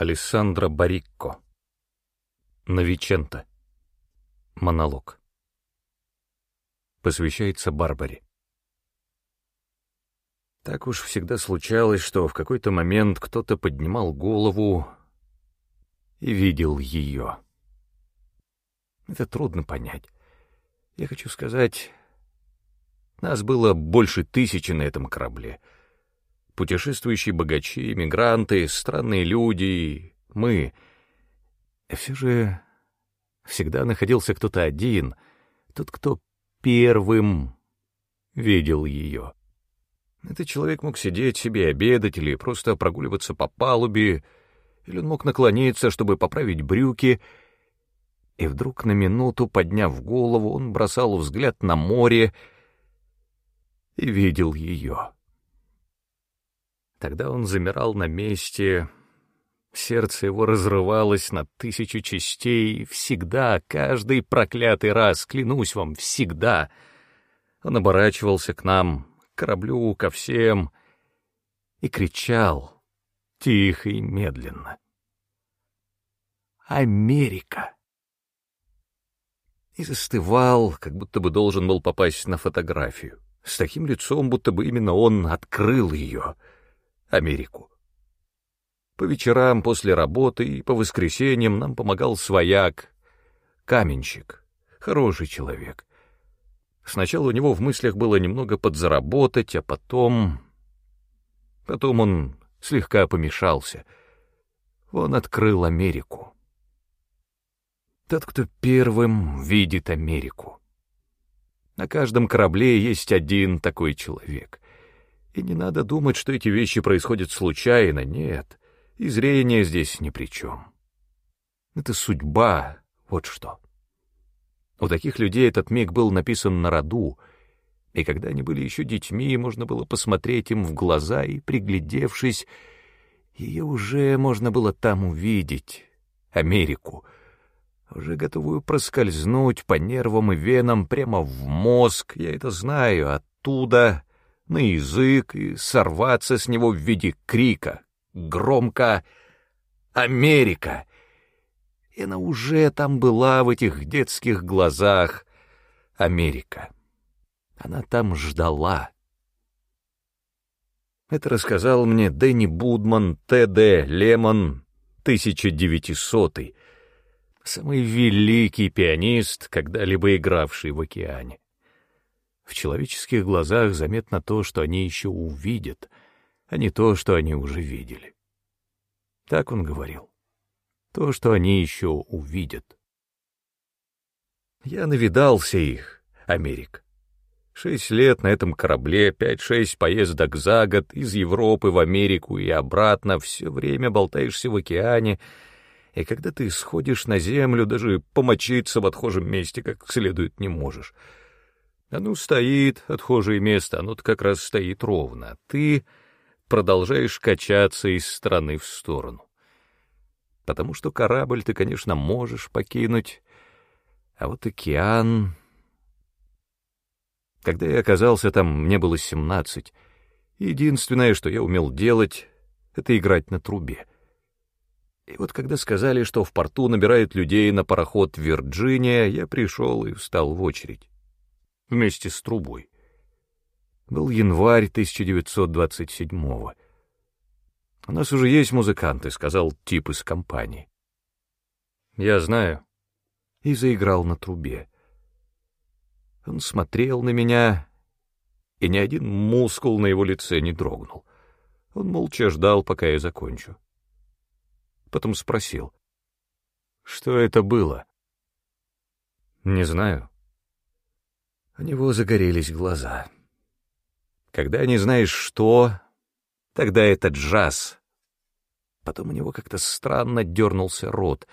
Алессандро Барикко. Новиченто. Монолог. Посвящается Барбаре. Так уж всегда случалось, что в какой-то момент кто-то поднимал голову и видел ее. Это трудно понять. Я хочу сказать, нас было больше тысячи на этом корабле — путешествующие богачи, мигранты, странные люди, мы. Все же всегда находился кто-то один, тот, кто первым видел ее. Этот человек мог сидеть себе обедать или просто прогуливаться по палубе, или он мог наклониться, чтобы поправить брюки, и вдруг на минуту, подняв голову, он бросал взгляд на море и видел ее. Тогда он замирал на месте, сердце его разрывалось на тысячу частей, всегда, каждый проклятый раз, клянусь вам, всегда. Он оборачивался к нам, к кораблю, ко всем, и кричал, тихо и медленно. «Америка!» И застывал, как будто бы должен был попасть на фотографию, с таким лицом, будто бы именно он открыл ее — Америку. По вечерам после работы и по воскресеньям нам помогал свояк, каменщик, хороший человек. Сначала у него в мыслях было немного подзаработать, а потом... Потом он слегка помешался. Он открыл Америку. Тот, кто первым видит Америку. На каждом корабле есть один такой человек — и не надо думать, что эти вещи происходят случайно, нет, и зрение здесь ни при чем. Это судьба, вот что. У таких людей этот миг был написан на роду, и когда они были еще детьми, можно было посмотреть им в глаза и, приглядевшись, ее уже можно было там увидеть, Америку, уже готовую проскользнуть по нервам и венам прямо в мозг, я это знаю, оттуда на язык и сорваться с него в виде крика, громко «Америка!» И она уже там была в этих детских глазах. Америка. Она там ждала. Это рассказал мне Дэнни Будман, Т.Д. Лемон, 1900 самый великий пианист, когда-либо игравший в океане. В человеческих глазах заметно то, что они еще увидят, а не то, что они уже видели. Так он говорил. То, что они еще увидят. Я навидался их, Америк. Шесть лет на этом корабле, пять-шесть поездок за год из Европы в Америку и обратно, все время болтаешься в океане, и когда ты сходишь на землю, даже помочиться в отхожем месте как следует не можешь — оно стоит, отхожее место, оно-то как раз стоит ровно. Ты продолжаешь качаться из стороны в сторону. Потому что корабль ты, конечно, можешь покинуть, а вот океан... Когда я оказался там, мне было семнадцать. Единственное, что я умел делать, — это играть на трубе. И вот когда сказали, что в порту набирают людей на пароход «Вирджиния», я пришел и встал в очередь вместе с трубой. Был январь 1927-го. «У нас уже есть музыканты», — сказал тип из компании. «Я знаю». И заиграл на трубе. Он смотрел на меня, и ни один мускул на его лице не дрогнул. Он молча ждал, пока я закончу. Потом спросил, что это было. «Не знаю», у него загорелись глаза. Когда не знаешь что, тогда это джаз. Потом у него как-то странно дернулся рот.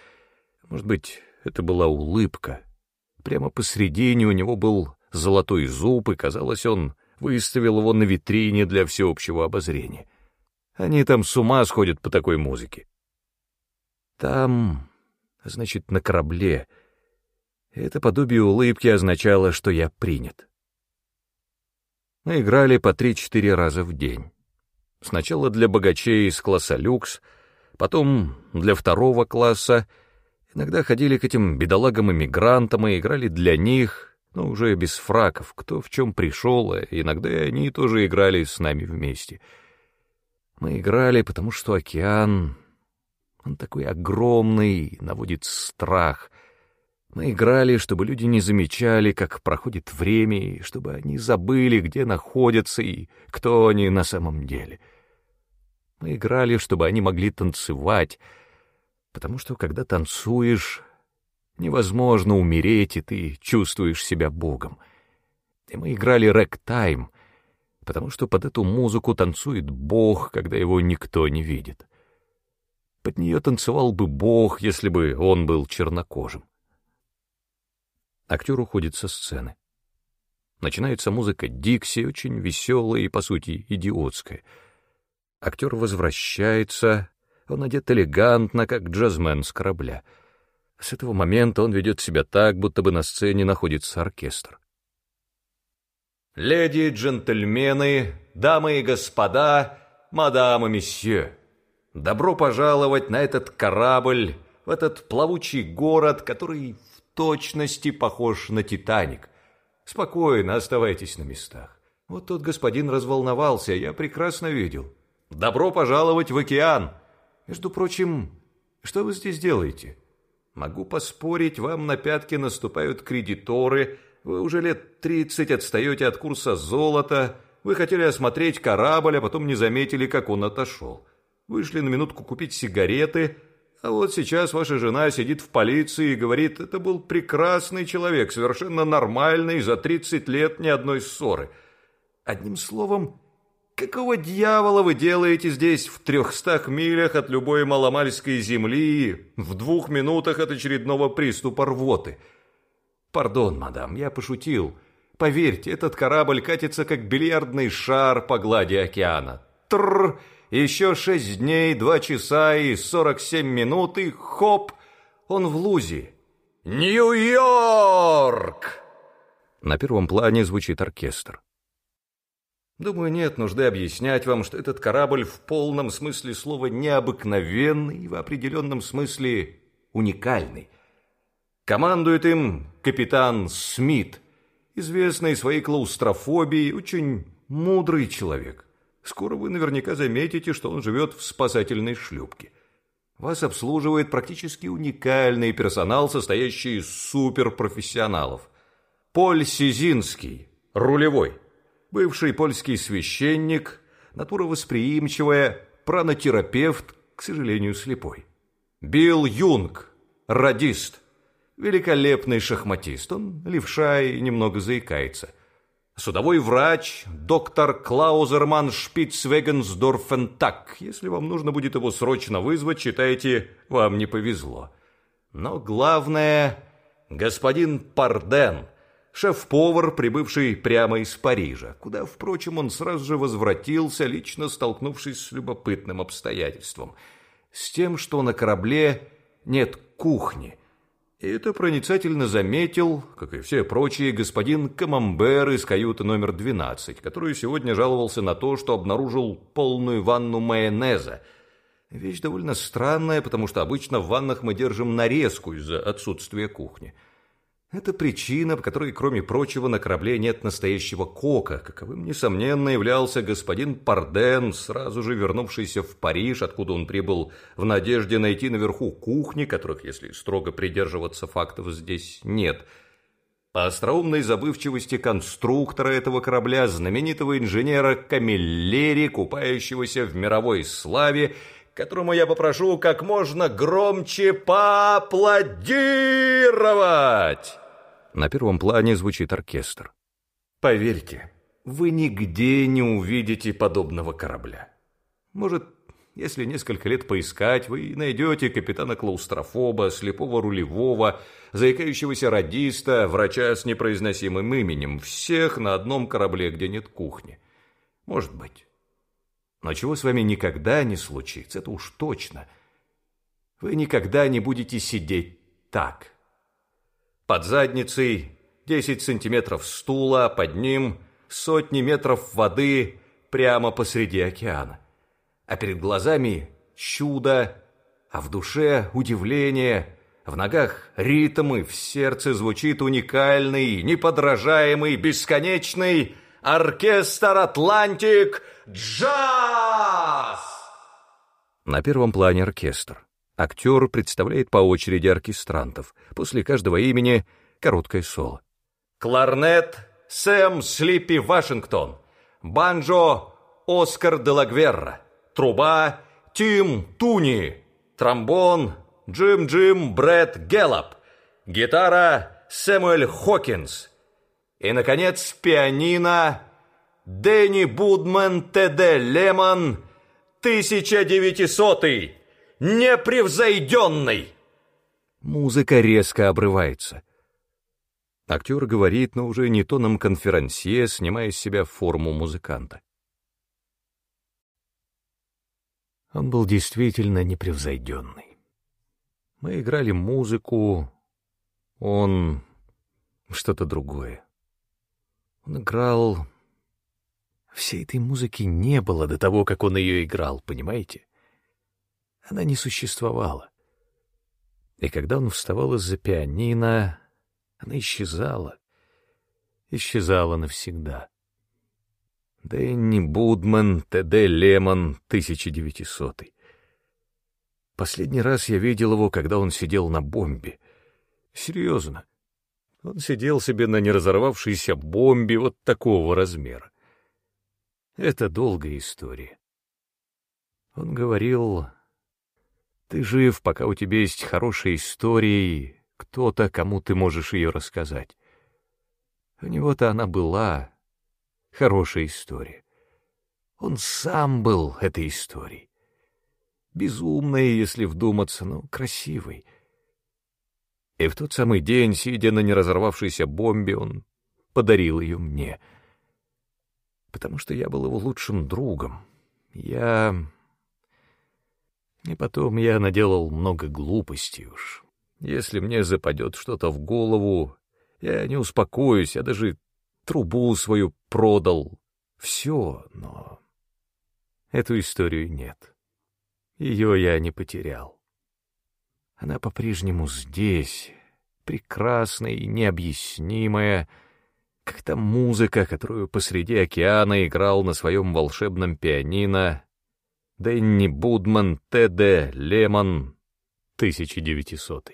Может быть, это была улыбка. Прямо посредине у него был золотой зуб, и, казалось, он выставил его на витрине для всеобщего обозрения. Они там с ума сходят по такой музыке. Там, значит, на корабле — это подобие улыбки означало, что я принят. Мы играли по три-четыре раза в день. Сначала для богачей из класса люкс, Потом для второго класса иногда ходили к этим бедолагам-иммигрантам и играли для них, но уже без фраков, кто в чем пришел, а иногда они тоже играли с нами вместе. Мы играли, потому что океан, он такой огромный, наводит страх. Мы играли, чтобы люди не замечали, как проходит время, и чтобы они забыли, где находятся и кто они на самом деле. — мы играли, чтобы они могли танцевать, потому что, когда танцуешь, невозможно умереть, и ты чувствуешь себя Богом. И мы играли рэк-тайм, потому что под эту музыку танцует Бог, когда его никто не видит. Под нее танцевал бы Бог, если бы он был чернокожим. Актер уходит со сцены. Начинается музыка Дикси, очень веселая и, по сути, идиотская — Актер возвращается, он одет элегантно, как джазмен с корабля. С этого момента он ведет себя так, будто бы на сцене находится оркестр. «Леди, джентльмены, дамы и господа, мадам и месье, добро пожаловать на этот корабль, в этот плавучий город, который точности похож на Титаник. Спокойно оставайтесь на местах. Вот тот господин разволновался, я прекрасно видел». Добро пожаловать в океан! Между прочим, что вы здесь делаете? Могу поспорить, вам на пятки наступают кредиторы, вы уже лет тридцать отстаете от курса золота, вы хотели осмотреть корабль, а потом не заметили, как он отошел. Вышли на минутку купить сигареты, а вот сейчас ваша жена сидит в полиции и говорит, это был прекрасный человек, совершенно нормальный, за тридцать лет ни одной ссоры. Одним словом, Какого дьявола вы делаете здесь в трехстах милях от любой маломальской земли, в двух минутах от очередного приступа рвоты? Пардон, мадам, я пошутил. Поверьте, этот корабль катится как бильярдный шар по глади океана. Тррр! Еще шесть дней, два часа и сорок семь минут, и хоп! Он в лузе. Нью-Йорк! На первом плане звучит оркестр. Думаю, нет нужды объяснять вам, что этот корабль в полном смысле слова необыкновенный и в определенном смысле уникальный. Командует им капитан Смит, известный своей клаустрофобией, очень мудрый человек. Скоро вы наверняка заметите, что он живет в спасательной шлюпке. Вас обслуживает практически уникальный персонал, состоящий из суперпрофессионалов. Поль Сизинский, рулевой – бывший польский священник, натура восприимчивая, пранотерапевт, к сожалению, слепой. Билл Юнг, радист, великолепный шахматист, он левша и немного заикается. Судовой врач, доктор Клаузерман Шпицвегенсдорфентак. Если вам нужно будет его срочно вызвать, считайте, вам не повезло. Но главное, господин Парден – шеф-повар, прибывший прямо из Парижа, куда, впрочем, он сразу же возвратился, лично столкнувшись с любопытным обстоятельством, с тем, что на корабле нет кухни. И это проницательно заметил, как и все прочие, господин Камамбер из каюты номер 12, который сегодня жаловался на то, что обнаружил полную ванну майонеза. Вещь довольно странная, потому что обычно в ваннах мы держим нарезку из-за отсутствия кухни. Это причина, по которой, кроме прочего, на корабле нет настоящего кока, каковым, несомненно, являлся господин Парден, сразу же вернувшийся в Париж, откуда он прибыл в надежде найти наверху кухни, которых, если строго придерживаться фактов, здесь нет. По остроумной забывчивости конструктора этого корабля, знаменитого инженера Камиллери, купающегося в мировой славе, которому я попрошу как можно громче поаплодировать. На первом плане звучит оркестр. Поверьте, вы нигде не увидите подобного корабля. Может, если несколько лет поискать, вы найдете капитана-клаустрофоба, слепого рулевого, заикающегося радиста, врача с непроизносимым именем, всех на одном корабле, где нет кухни. Может быть. Но чего с вами никогда не случится, это уж точно. Вы никогда не будете сидеть так. Под задницей 10 сантиметров стула, под ним сотни метров воды прямо посреди океана. А перед глазами чудо а в душе удивление, в ногах ритм и в сердце звучит уникальный, неподражаемый, бесконечный оркестр «Атлантик» джаз! На первом плане оркестр. Актер представляет по очереди оркестрантов, после каждого имени короткое соло. Кларнет Сэм Слиппи Вашингтон, банджо Оскар де Лагверра, труба Тим Туни, тромбон Джим Джим Брэд Геллоп, гитара Сэмюэль Хокинс и, наконец, пианино Дэнни Будман Т.Д. Лемон 1900-й, непревзойденный. Музыка резко обрывается. Актер говорит, но уже не тоном конферансье, снимая с себя форму музыканта. Он был действительно непревзойденный. Мы играли музыку, он что-то другое. Он играл... Всей этой музыки не было до того, как он ее играл, понимаете? Она не существовала. И когда он вставал из-за пианино, она исчезала. Исчезала навсегда. Дэнни Будман, Т.Д. Лемон, 1900. Последний раз я видел его, когда он сидел на бомбе. Серьезно. Он сидел себе на неразорвавшейся бомбе вот такого размера. Это долгая история. Он говорил, «Ты жив, пока у тебя есть хорошая история, кто-то, кому ты можешь ее рассказать. У него-то она была хорошая история. Он сам был этой историей. Безумной, если вдуматься, но красивой. И в тот самый день, сидя на неразорвавшейся бомбе, он подарил ее мне. Потому что я был его лучшим другом. Я... И потом я наделал много глупостей уж. Если мне западет что-то в голову, я не успокоюсь, я даже трубу свою продал. Все, но эту историю нет. Ее я не потерял. Она по-прежнему здесь, прекрасная и необъяснимая, как та музыка, которую посреди океана играл на своем волшебном пианино Дэнни Будман, Т.Д. Лемон, 1900.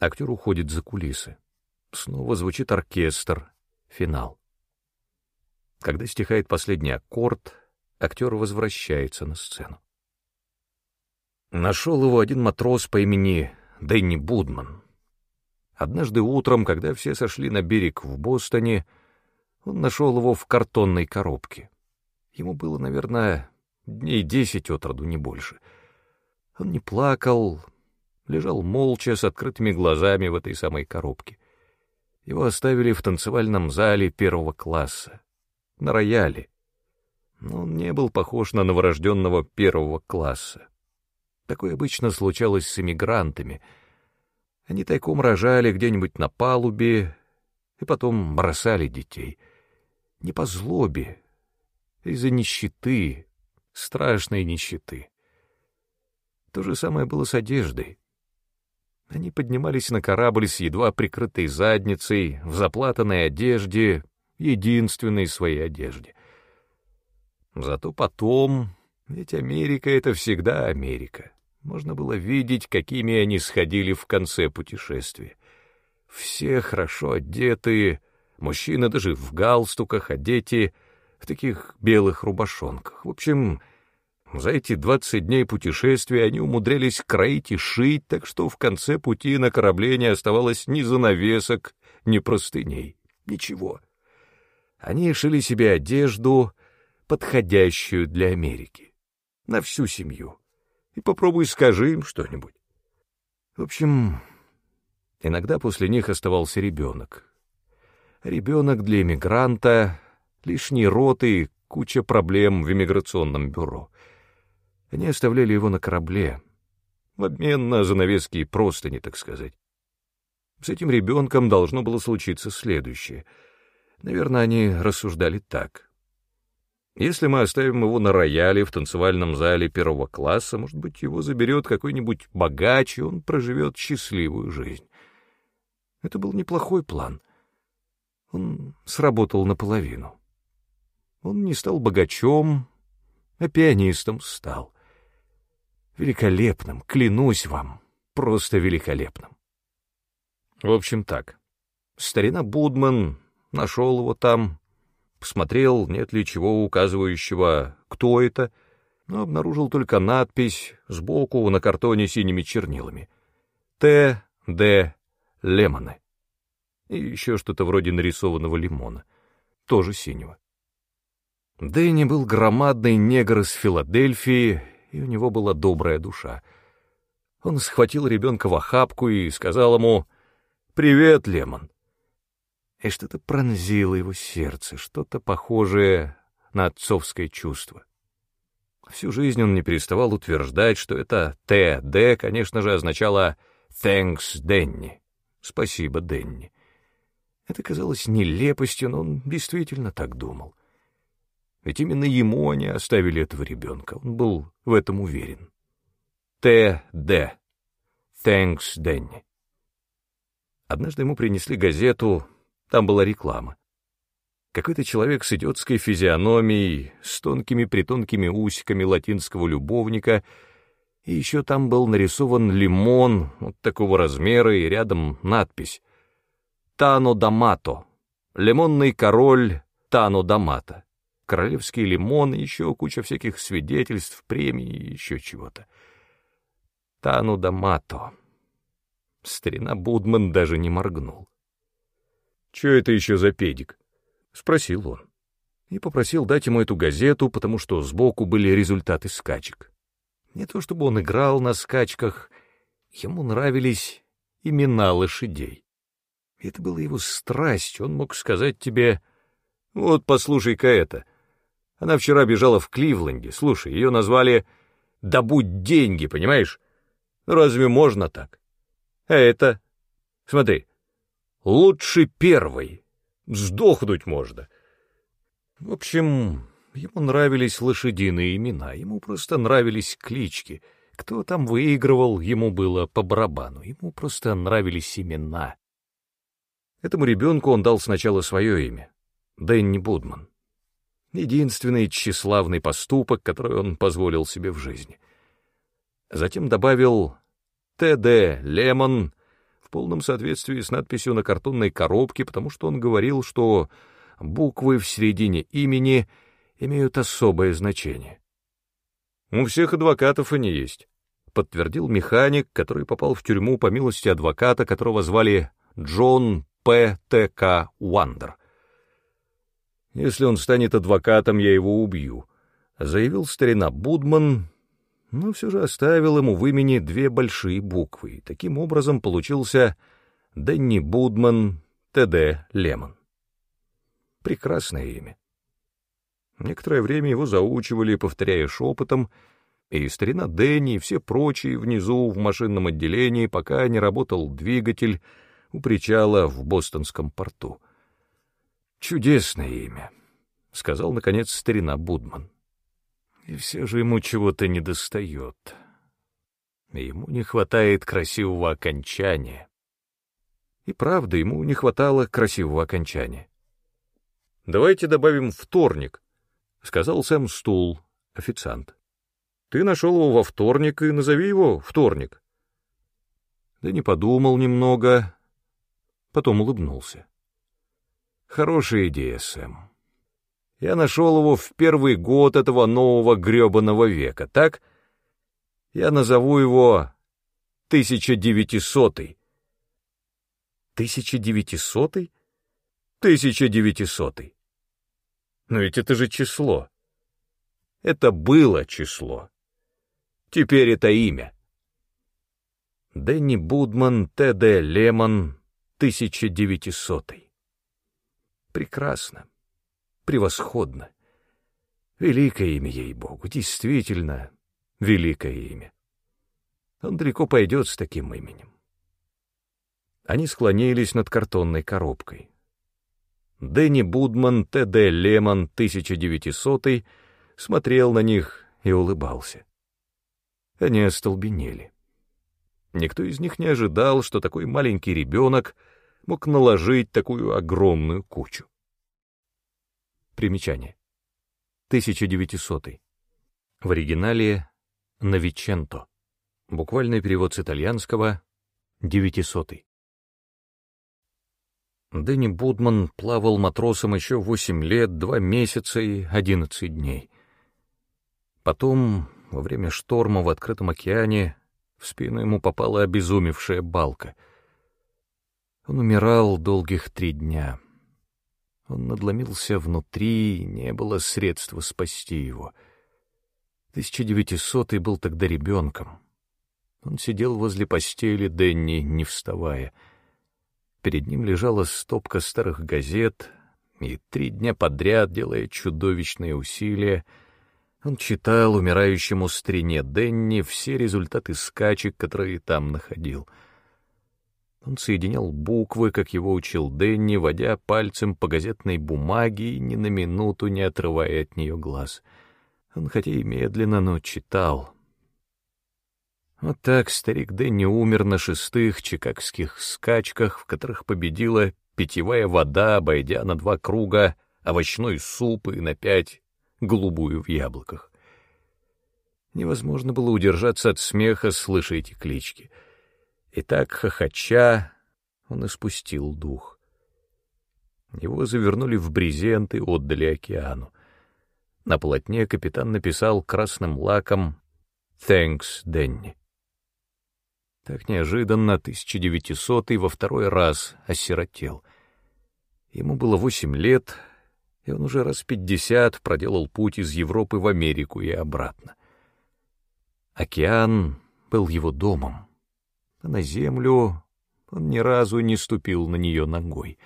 Актер уходит за кулисы. Снова звучит оркестр. Финал. Когда стихает последний аккорд, актер возвращается на сцену. Нашел его один матрос по имени Дэнни Будман. Однажды утром, когда все сошли на берег в Бостоне, он нашел его в картонной коробке. Ему было, наверное, дней десять от роду, не больше. Он не плакал, лежал молча с открытыми глазами в этой самой коробке. Его оставили в танцевальном зале первого класса, на рояле. Но он не был похож на новорожденного первого класса. Такое обычно случалось с эмигрантами. Они тайком рожали где-нибудь на палубе и потом бросали детей. Не по злобе, из-за нищеты, страшной нищеты. То же самое было с одеждой. Они поднимались на корабль с едва прикрытой задницей, в заплатанной одежде, единственной своей одежде. Зато потом, ведь Америка — это всегда Америка, можно было видеть, какими они сходили в конце путешествия. Все хорошо одетые, мужчины даже в галстуках, а дети в таких белых рубашонках. В общем, за эти двадцать дней путешествия они умудрялись кроить и шить, так что в конце пути на корабле не оставалось ни занавесок, ни простыней, ничего. Они шили себе одежду, подходящую для Америки, на всю семью. И попробуй скажи им что-нибудь. В общем, иногда после них оставался ребенок. Ребенок для эмигранта, лишние роты, куча проблем в иммиграционном бюро — они оставляли его на корабле, в обмен на занавески и простыни, так сказать. С этим ребенком должно было случиться следующее. Наверное, они рассуждали так. Если мы оставим его на рояле в танцевальном зале первого класса, может быть, его заберет какой-нибудь богач, и он проживет счастливую жизнь. Это был неплохой план. Он сработал наполовину. Он не стал богачом, а пианистом стал. Великолепным, клянусь вам, просто великолепным. В общем так, старина Будман нашел его там, посмотрел, нет ли чего указывающего, кто это, но обнаружил только надпись сбоку на картоне синими чернилами. Т. Д. Лемоны. И еще что-то вроде нарисованного лимона, тоже синего. Дэнни был громадный негр из Филадельфии, и у него была добрая душа. Он схватил ребенка в охапку и сказал ему «Привет, Лемон» и что-то пронзило его сердце, что-то похожее на отцовское чувство. Всю жизнь он не переставал утверждать, что это «ТД», конечно же, означало «Thanks, Дэнни» — «Спасибо, Дэнни». Это казалось нелепостью, но он действительно так думал. Ведь именно ему они оставили этого ребенка, он был в этом уверен. «ТД» — «Thanks, Дэнни». Однажды ему принесли газету. Там была реклама. Какой-то человек с идиотской физиономией, с тонкими-притонкими усиками латинского любовника, и еще там был нарисован лимон вот такого размера и рядом надпись. «Тано Дамато», «Лимонный король Тано Дамато», «Королевский лимон» еще куча всяких свидетельств, премий и еще чего-то. Тану Дамато. Старина Будман даже не моргнул. «Че это еще за педик?» — спросил он. И попросил дать ему эту газету, потому что сбоку были результаты скачек. Не то чтобы он играл на скачках, ему нравились имена лошадей. Это было его страсть, он мог сказать тебе, «Вот, послушай-ка это. Она вчера бежала в Кливленде, слушай, ее назвали «Добудь деньги», понимаешь? Ну, разве можно так? А это... Смотри, Лучше первый. Сдохнуть можно. В общем, ему нравились лошадиные имена, ему просто нравились клички. Кто там выигрывал, ему было по барабану, ему просто нравились имена. Этому ребенку он дал сначала свое имя — Дэнни Будман. Единственный тщеславный поступок, который он позволил себе в жизни. Затем добавил «Т.Д. Лемон», полном соответствии с надписью на картонной коробке, потому что он говорил, что буквы в середине имени имеют особое значение. «У всех адвокатов они есть», — подтвердил механик, который попал в тюрьму по милости адвоката, которого звали Джон П. Т. К. Уандер. «Если он станет адвокатом, я его убью», — заявил старина Будман, но все же оставил ему в имени две большие буквы, и таким образом получился Дэнни Будман Т.Д. Лемон. Прекрасное имя. Некоторое время его заучивали, повторяя шепотом, и старина Дэнни и все прочие внизу в машинном отделении, пока не работал двигатель у причала в бостонском порту. «Чудесное имя», — сказал, наконец, старина Будман. И все же ему чего-то недостает. Ему не хватает красивого окончания. И правда, ему не хватало красивого окончания. «Давайте добавим вторник», — сказал Сэм Стул, официант. «Ты нашел его во вторник, и назови его вторник». Да не подумал немного, потом улыбнулся. «Хорошая идея, Сэм. Я нашел его в первый год этого нового гребаного века, так? Я назову его 1900-й. 1900-й? 1900-й. Но ведь это же число. Это было число. Теперь это имя. Дэнни Будман, Т.Д. Лемон, 1900. Прекрасно превосходно. Великое имя, ей-богу, действительно великое имя. Он далеко пойдет с таким именем. Они склонились над картонной коробкой. Дэнни Будман, Т.Д. Лемон, 1900 смотрел на них и улыбался. Они остолбенели. Никто из них не ожидал, что такой маленький ребенок мог наложить такую огромную кучу. Примечание. 1900. В оригинале «Новиченто». Буквальный перевод с итальянского «девятисотый». Дэнни Будман плавал матросом еще восемь лет, два месяца и одиннадцать дней. Потом, во время шторма в открытом океане, в спину ему попала обезумевшая балка. Он умирал долгих три дня. Он надломился внутри, не было средства спасти его. 1900 был тогда ребенком. Он сидел возле постели Дэнни, не вставая — Перед ним лежала стопка старых газет, и три дня подряд, делая чудовищные усилия, он читал умирающему стрене Денни все результаты скачек, которые там находил. Он соединял буквы, как его учил Денни, водя пальцем по газетной бумаге и ни на минуту не отрывая от нее глаз. Он хотя и медленно, но читал — вот так старик Дэнни умер на шестых чикагских скачках, в которых победила питьевая вода, обойдя на два круга овощной суп и на пять голубую в яблоках. Невозможно было удержаться от смеха, слыша эти клички. И так, хохоча, он испустил дух. Его завернули в брезент и отдали океану. На полотне капитан написал красным лаком «Thanks, Дэнни». Так неожиданно 1900 во второй раз осиротел. Ему было восемь лет, и он уже раз пятьдесят проделал путь из Европы в Америку и обратно. Океан был его домом, а на землю он ни разу не ступил на нее ногой.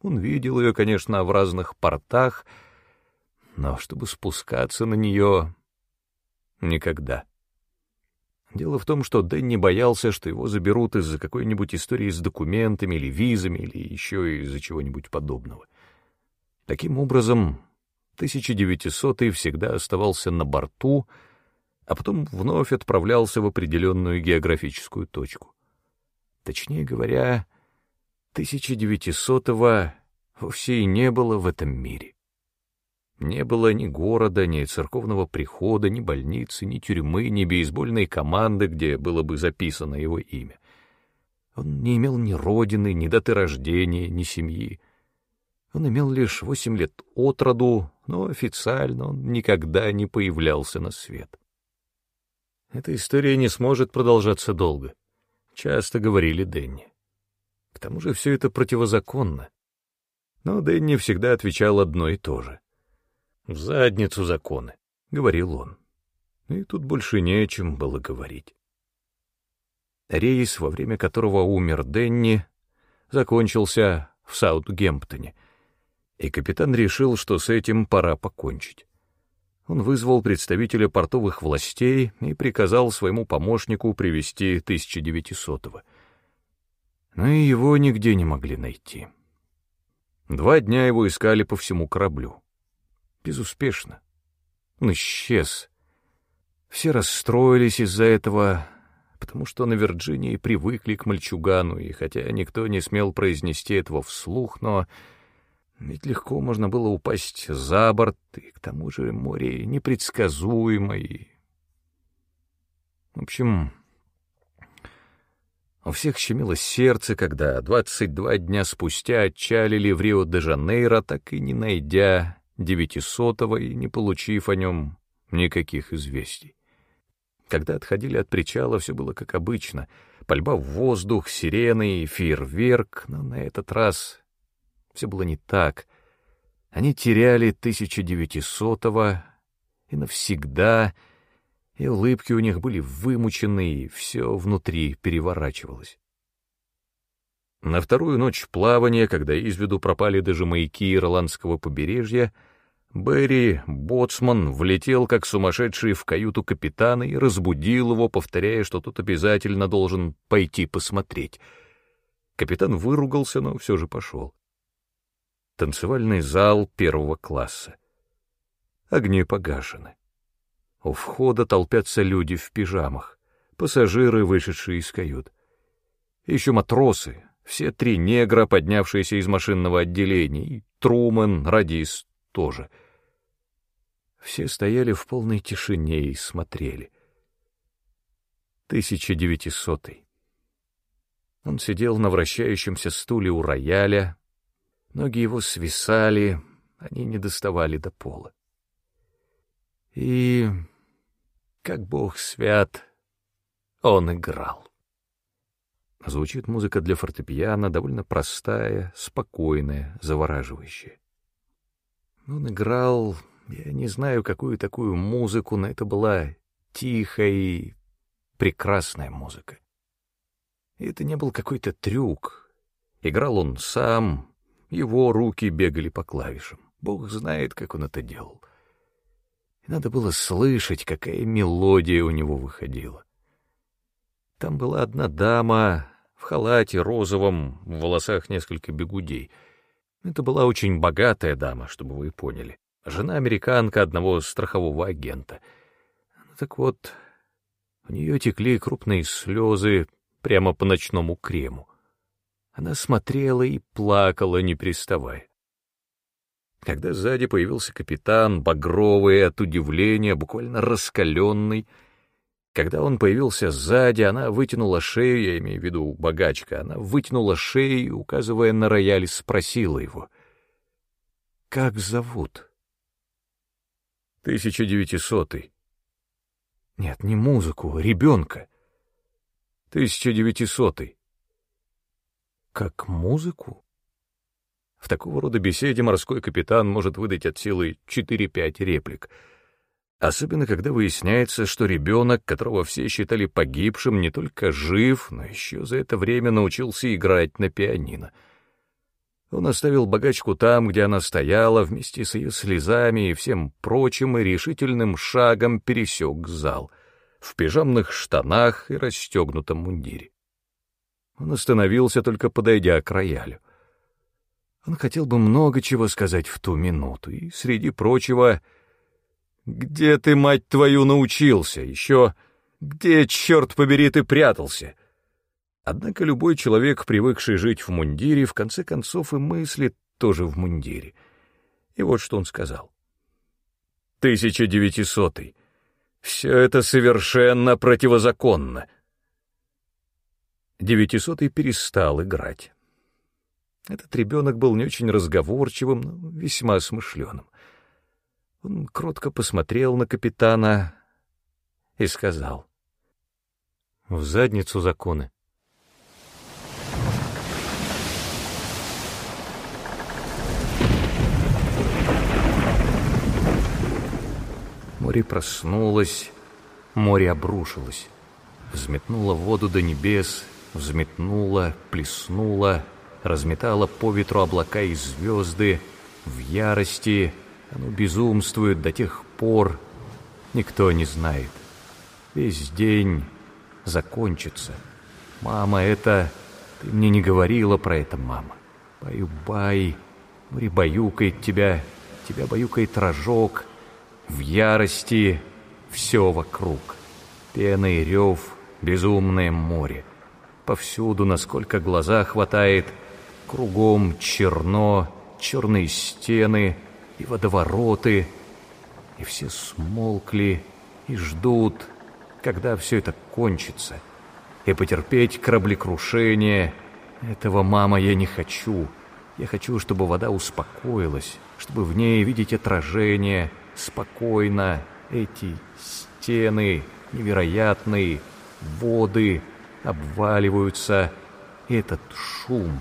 Он видел ее, конечно, в разных портах, но чтобы спускаться на нее — никогда. Дело в том, что Дэнни боялся, что его заберут из-за какой-нибудь истории с документами или визами, или еще из-за чего-нибудь подобного. Таким образом, 1900-й всегда оставался на борту, а потом вновь отправлялся в определенную географическую точку. Точнее говоря, 1900-го вовсе и не было в этом мире. Не было ни города, ни церковного прихода, ни больницы, ни тюрьмы, ни бейсбольной команды, где было бы записано его имя. Он не имел ни родины, ни даты рождения, ни семьи. Он имел лишь восемь лет от роду, но официально он никогда не появлялся на свет. Эта история не сможет продолжаться долго, часто говорили Дэнни. К тому же все это противозаконно. Но Дэнни всегда отвечал одно и то же. В задницу законы, — говорил он. И тут больше не о чем было говорить. Рейс, во время которого умер Денни, закончился в Саутгемптоне, и капитан решил, что с этим пора покончить. Он вызвал представителя портовых властей и приказал своему помощнику привести 1900-го. Но и его нигде не могли найти. Два дня его искали по всему кораблю. Безуспешно. Он исчез. Все расстроились из-за этого, потому что на Вирджинии привыкли к мальчугану, и хотя никто не смел произнести этого вслух, но ведь легко можно было упасть за борт, и к тому же море непредсказуемо, и... В общем, у всех щемило сердце, когда 22 дня спустя отчалили в Рио-де-Жанейро, так и не найдя девятисотого и не получив о нем никаких известий. Когда отходили от причала, все было как обычно. Пальба в воздух, сирены и фейерверк, но на этот раз все было не так. Они теряли 1900-го и навсегда, и улыбки у них были вымучены, и все внутри переворачивалось. На вторую ночь плавания, когда из виду пропали даже маяки ирландского побережья, Берри, боцман, влетел как сумасшедший в каюту капитана и разбудил его, повторяя, что тот обязательно должен пойти посмотреть. Капитан выругался, но все же пошел. Танцевальный зал первого класса. Огни погашены. У входа толпятся люди в пижамах, пассажиры, вышедшие из кают. Еще матросы, все три негра, поднявшиеся из машинного отделения, и Трумэн, радист тоже. Все стояли в полной тишине и смотрели. 1900-й. Он сидел на вращающемся стуле у рояля, ноги его свисали, они не доставали до пола. И, как бог свят, он играл. Звучит музыка для фортепиано, довольно простая, спокойная, завораживающая. Он играл, я не знаю, какую такую музыку, но это была тихая и прекрасная музыка. И это не был какой-то трюк. Играл он сам, его руки бегали по клавишам. Бог знает, как он это делал. И надо было слышать, какая мелодия у него выходила. Там была одна дама в халате розовом, в волосах несколько бегудей. Это была очень богатая дама, чтобы вы поняли. Жена-американка одного страхового агента. Ну, так вот, у нее текли крупные слезы прямо по ночному крему. Она смотрела и плакала, не приставая. Когда сзади появился капитан, багровый от удивления, буквально раскаленный, когда он появился сзади, она вытянула шею, я имею в виду богачка, она вытянула шею, указывая на рояль, спросила его. «Как зовут?» «Тысяча девятисотый». «Нет, не музыку, ребенка». «Тысяча девятисотый». «Как музыку?» В такого рода беседе морской капитан может выдать от силы четыре-пять реплик — Особенно, когда выясняется, что ребенок, которого все считали погибшим, не только жив, но еще за это время научился играть на пианино. Он оставил богачку там, где она стояла, вместе с ее слезами и всем прочим, и решительным шагом пересек зал, в пижамных штанах и расстегнутом мундире. Он остановился, только подойдя к роялю. Он хотел бы много чего сказать в ту минуту, и, среди прочего, где ты, мать твою, научился? Еще где, черт побери, ты прятался? Однако любой человек, привыкший жить в мундире, в конце концов и мыслит тоже в мундире. И вот что он сказал. «Тысяча девятисотый. Все это совершенно противозаконно». Девятисотый перестал играть. Этот ребенок был не очень разговорчивым, но весьма смышленым. Он кротко посмотрел на капитана и сказал. «В задницу законы». Море проснулось, море обрушилось, взметнуло воду до небес, взметнуло, плеснуло, разметало по ветру облака и звезды, в ярости оно безумствует до тех пор, никто не знает. Весь день закончится. Мама, это... Ты мне не говорила про это, мама. Баю-бай, море тебя, тебя баюкает рожок. В ярости все вокруг. Пена и рев, безумное море. Повсюду, насколько глаза хватает, кругом черно, черные стены — и водовороты, и все смолкли и ждут, когда все это кончится, и потерпеть кораблекрушение. Этого, мама, я не хочу. Я хочу, чтобы вода успокоилась, чтобы в ней видеть отражение, спокойно, эти стены невероятные, воды обваливаются, этот шум.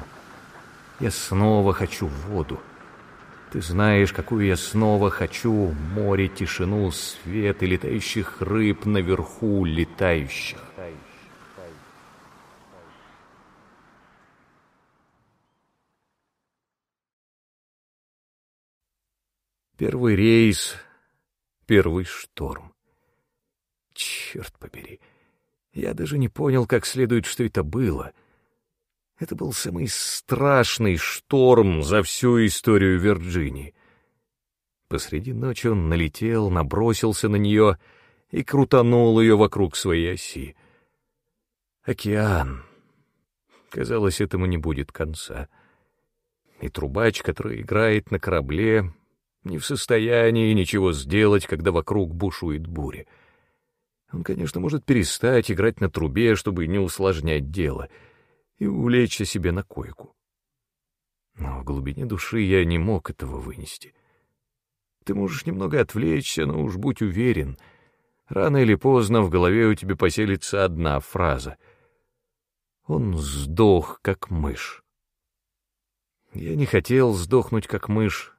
Я снова хочу воду. Ты знаешь, какую я снова хочу море, тишину, свет и летающих рыб наверху летающих. Первый рейс, первый шторм. Черт побери, я даже не понял, как следует, что это было. Это был самый страшный шторм за всю историю Вирджинии. Посреди ночи он налетел, набросился на нее и крутанул ее вокруг своей оси. Океан. Казалось, этому не будет конца. И трубач, который играет на корабле, не в состоянии ничего сделать, когда вокруг бушует буря. Он, конечно, может перестать играть на трубе, чтобы не усложнять дело — и улечься себе на койку. Но в глубине души я не мог этого вынести. Ты можешь немного отвлечься, но уж будь уверен, рано или поздно в голове у тебя поселится одна фраза. Он сдох, как мышь. Я не хотел сдохнуть, как мышь.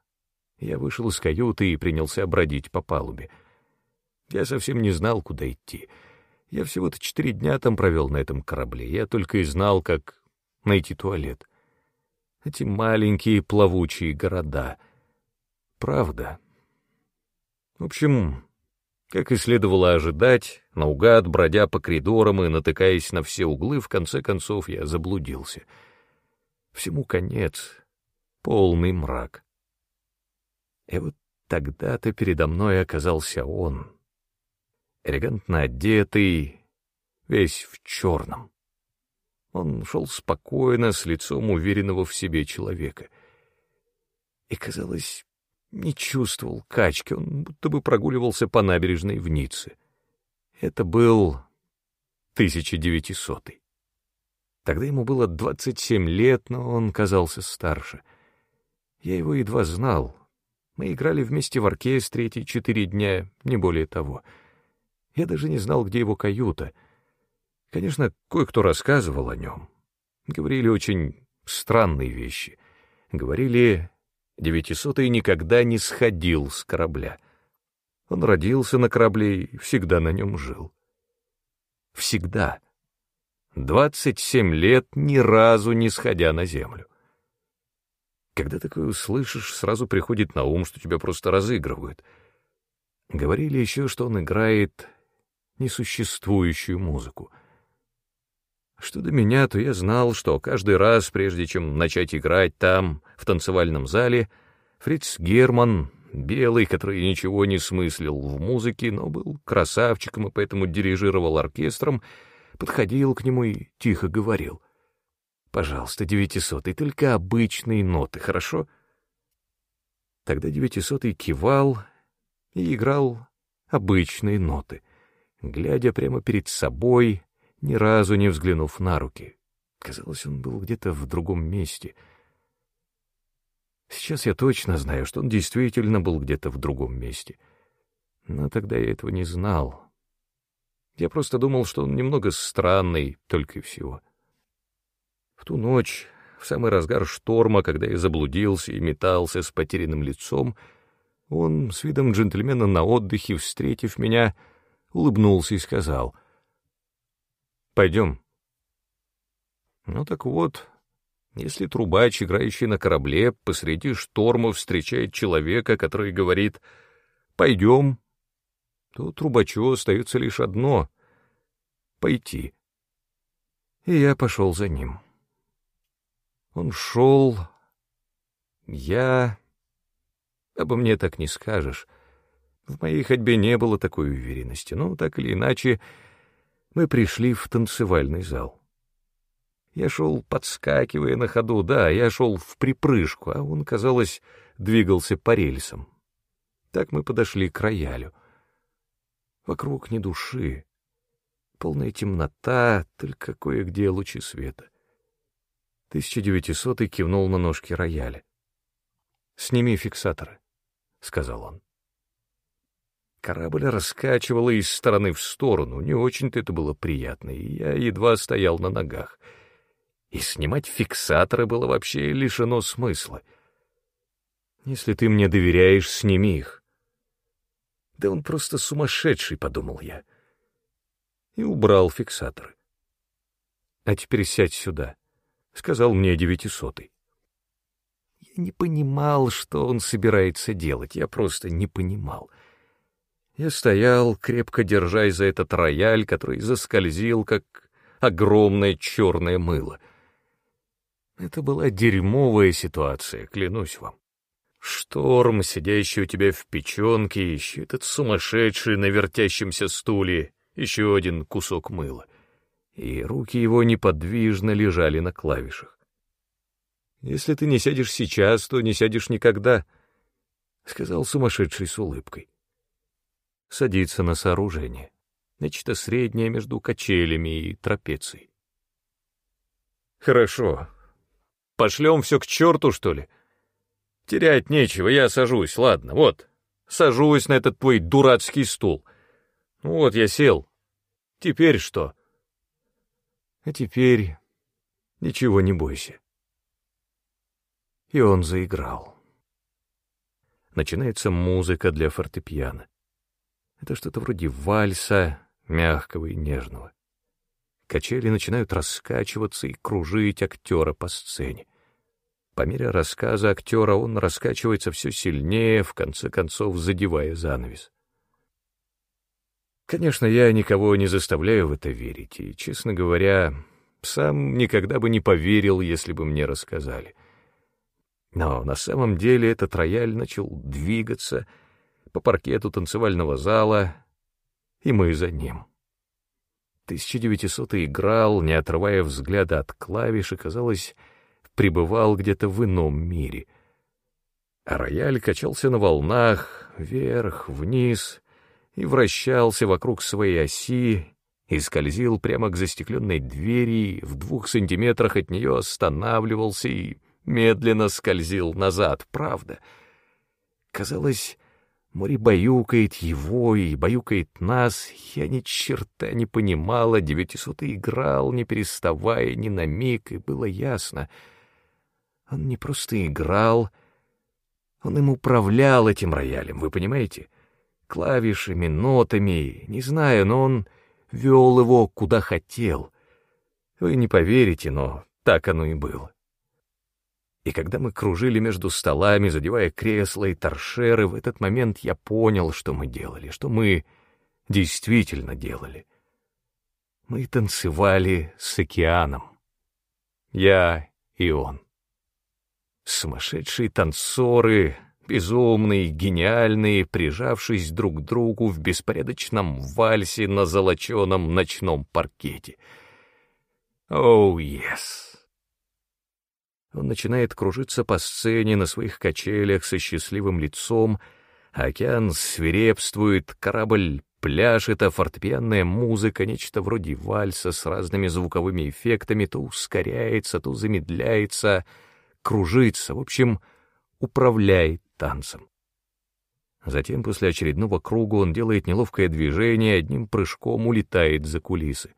Я вышел из каюты и принялся бродить по палубе. Я совсем не знал, куда идти — я всего-то четыре дня там провел на этом корабле. Я только и знал, как найти туалет. Эти маленькие плавучие города. Правда. В общем, как и следовало ожидать, наугад, бродя по коридорам и натыкаясь на все углы, в конце концов я заблудился. Всему конец. Полный мрак. И вот тогда-то передо мной оказался он — элегантно одетый, весь в черном. Он шел спокойно, с лицом уверенного в себе человека. И, казалось, не чувствовал качки, он будто бы прогуливался по набережной в Ницце. Это был 1900 -й. Тогда ему было 27 лет, но он казался старше. Я его едва знал. Мы играли вместе в оркестре эти четыре дня, не более того — я даже не знал, где его каюта. Конечно, кое-кто рассказывал о нем. Говорили очень странные вещи. Говорили, девятисотый никогда не сходил с корабля. Он родился на корабле и всегда на нем жил. Всегда. Двадцать семь лет, ни разу не сходя на землю. Когда такое услышишь, сразу приходит на ум, что тебя просто разыгрывают. Говорили еще, что он играет несуществующую музыку. Что до меня, то я знал, что каждый раз, прежде чем начать играть там, в танцевальном зале, Фриц Герман, белый, который ничего не смыслил в музыке, но был красавчиком и поэтому дирижировал оркестром, подходил к нему и тихо говорил. «Пожалуйста, девятисотый, только обычные ноты, хорошо?» Тогда девятисотый кивал и играл обычные ноты — глядя прямо перед собой, ни разу не взглянув на руки. Казалось, он был где-то в другом месте. Сейчас я точно знаю, что он действительно был где-то в другом месте. Но тогда я этого не знал. Я просто думал, что он немного странный, только и всего. В ту ночь, в самый разгар шторма, когда я заблудился и метался с потерянным лицом, он, с видом джентльмена на отдыхе, встретив меня, — улыбнулся и сказал. «Пойдем». Ну так вот, если трубач, играющий на корабле, посреди шторма встречает человека, который говорит «пойдем», то трубачу остается лишь одно — пойти. И я пошел за ним. Он шел, я... Обо мне так не скажешь. В моей ходьбе не было такой уверенности, но так или иначе мы пришли в танцевальный зал. Я шел, подскакивая на ходу, да, я шел в припрыжку, а он, казалось, двигался по рельсам. Так мы подошли к роялю. Вокруг ни души, полная темнота, только кое-где лучи света. 1900 кивнул на ножки рояля. «Сними фиксаторы», — сказал он. Корабль раскачивало из стороны в сторону, не очень-то это было приятно, и я едва стоял на ногах. И снимать фиксаторы было вообще лишено смысла. Если ты мне доверяешь, сними их. Да он просто сумасшедший, — подумал я. И убрал фиксаторы. А теперь сядь сюда, — сказал мне девятисотый. Я не понимал, что он собирается делать, я просто не понимал — я стоял, крепко держась за этот рояль, который заскользил, как огромное черное мыло. Это была дерьмовая ситуация, клянусь вам. Шторм, сидящий у тебя в печенке, еще этот сумасшедший на вертящемся стуле, еще один кусок мыла. И руки его неподвижно лежали на клавишах. «Если ты не сядешь сейчас, то не сядешь никогда», — сказал сумасшедший с улыбкой. Садится на сооружение, нечто среднее между качелями и трапецией. «Хорошо. Пошлем все к черту, что ли?» «Терять нечего, я сажусь, ладно, вот. Сажусь на этот твой дурацкий стул. Вот я сел. Теперь что?» «А теперь ничего не бойся». И он заиграл. Начинается музыка для фортепиано. Это что-то вроде вальса, мягкого и нежного. Качели начинают раскачиваться и кружить актера по сцене. По мере рассказа актера он раскачивается все сильнее, в конце концов задевая занавес. Конечно, я никого не заставляю в это верить, и, честно говоря, сам никогда бы не поверил, если бы мне рассказали. Но на самом деле этот рояль начал двигаться по паркету танцевального зала, и мы за ним. 1900 играл, не отрывая взгляда от клавиш, и, казалось, пребывал где-то в ином мире. А рояль качался на волнах, вверх, вниз, и вращался вокруг своей оси, и скользил прямо к застекленной двери, в двух сантиметрах от нее останавливался и медленно скользил назад, правда. Казалось, Море баюкает его и баюкает нас, я ни черта не понимала, девятисотый играл, не переставая ни на миг, и было ясно. Он не просто играл, он им управлял этим роялем, вы понимаете? Клавишами, нотами, не знаю, но он вел его куда хотел. Вы не поверите, но так оно и было. И когда мы кружили между столами, задевая кресла и торшеры, в этот момент я понял, что мы делали, что мы действительно делали. Мы танцевали с океаном. Я и он. Сумасшедшие танцоры, безумные, гениальные, прижавшись друг к другу в беспорядочном вальсе на золоченом ночном паркете. Оу, oh, yes! Он начинает кружиться по сцене на своих качелях со счастливым лицом, океан свирепствует, корабль пляшет, а фортепианная музыка, нечто вроде вальса с разными звуковыми эффектами, то ускоряется, то замедляется, кружится, в общем, управляет танцем. Затем, после очередного круга, он делает неловкое движение, одним прыжком улетает за кулисы.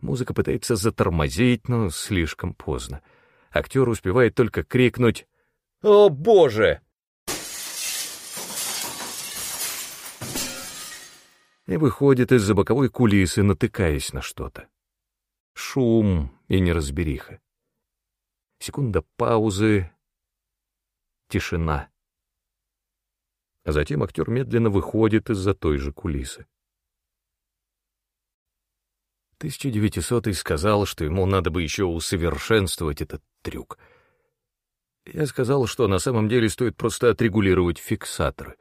Музыка пытается затормозить, но слишком поздно — актер успевает только крикнуть «О, Боже!» и выходит из-за боковой кулисы, натыкаясь на что-то. Шум и неразбериха. Секунда паузы, тишина. А затем актер медленно выходит из-за той же кулисы. 1900 сказал, что ему надо бы еще усовершенствовать этот трюк. Я сказал, что на самом деле стоит просто отрегулировать фиксаторы.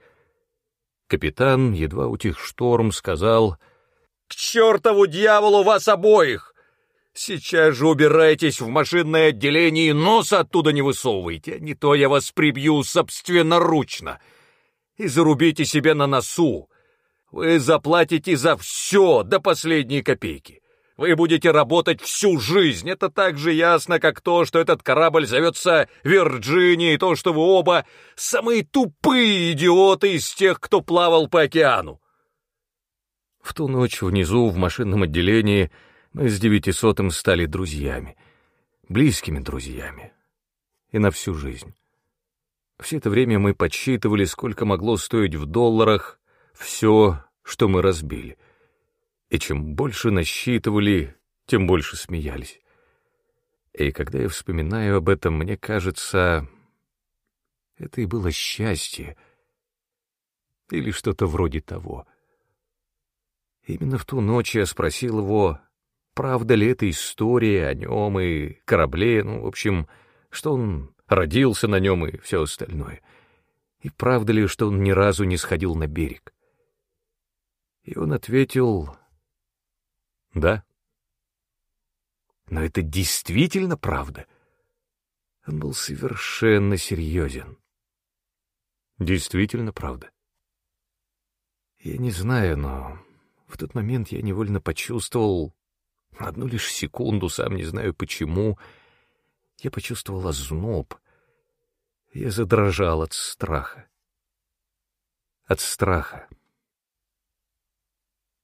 Капитан, едва утих шторм, сказал «К чертову дьяволу вас обоих! Сейчас же убирайтесь в машинное отделение и нос оттуда не высовывайте, а не то я вас прибью собственноручно. И зарубите себе на носу. Вы заплатите за все до последней копейки». Вы будете работать всю жизнь. Это так же ясно, как то, что этот корабль зовется Вирджинией, и то, что вы оба самые тупые идиоты из тех, кто плавал по океану. В ту ночь внизу, в машинном отделении, мы с девятисотым стали друзьями, близкими друзьями, и на всю жизнь. Все это время мы подсчитывали, сколько могло стоить в долларах все, что мы разбили — и чем больше насчитывали, тем больше смеялись. И когда я вспоминаю об этом, мне кажется, это и было счастье, или что-то вроде того. Именно в ту ночь я спросил его, правда ли эта история о нем и корабле, ну, в общем, что он родился на нем и все остальное. И правда ли, что он ни разу не сходил на берег? И он ответил «Да». Но это действительно правда. Он был совершенно серьезен. Действительно правда. Я не знаю, но в тот момент я невольно почувствовал, одну лишь секунду, сам не знаю почему, я почувствовал озноб. Я задрожал от страха. От страха.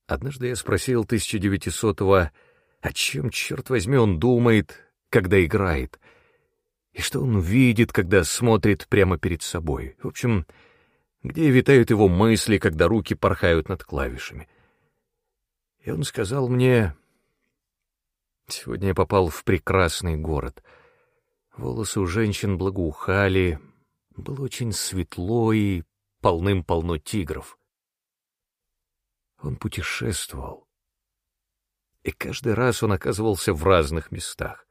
Однажды я спросил 1900-го, о чем, черт возьми, он думает, когда играет, и что он видит, когда смотрит прямо перед собой. В общем, где витают его мысли, когда руки порхают над клавишами. И он сказал мне, сегодня я попал в прекрасный город. Волосы у женщин благоухали, было очень светло и полным-полно тигров. Он путешествовал. И каждый раз он оказывался в разных местах.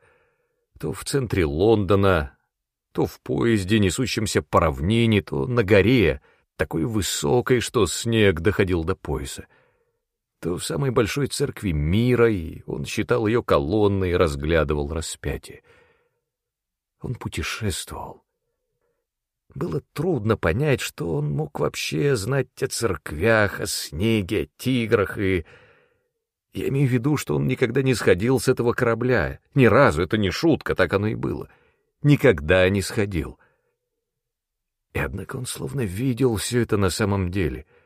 То в центре Лондона, то в поезде, несущемся по равнине, то на горе, такой высокой, что снег доходил до пояса то в самой большой церкви мира, и он считал ее колонной и разглядывал распятие. Он путешествовал. Было трудно понять, что он мог вообще знать о церквях, о снеге, о тиграх и... Я имею в виду, что он никогда не сходил с этого корабля. Ни разу, это не шутка, так оно и было. Никогда не сходил. И однако он словно видел все это на самом деле —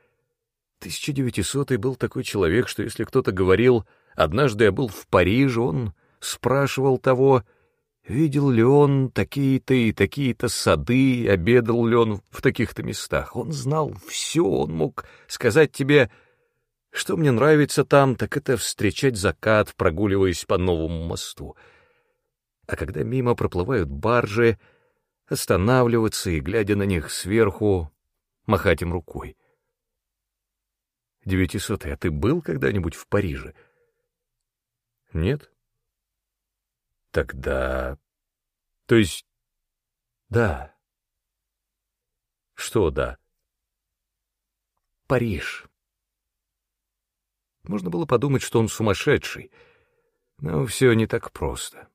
1900 был такой человек, что если кто-то говорил «однажды я был в Париже», он спрашивал того, видел ли он такие-то и такие-то сады, обедал ли он в таких-то местах. Он знал все, он мог сказать тебе, что мне нравится там, так это встречать закат, прогуливаясь по новому мосту. А когда мимо проплывают баржи, останавливаться и, глядя на них сверху, махать им рукой. Девятисотый, а ты был когда-нибудь в Париже? Нет? Тогда... То есть... Да. Что да? Париж. Можно было подумать, что он сумасшедший, но все не так просто.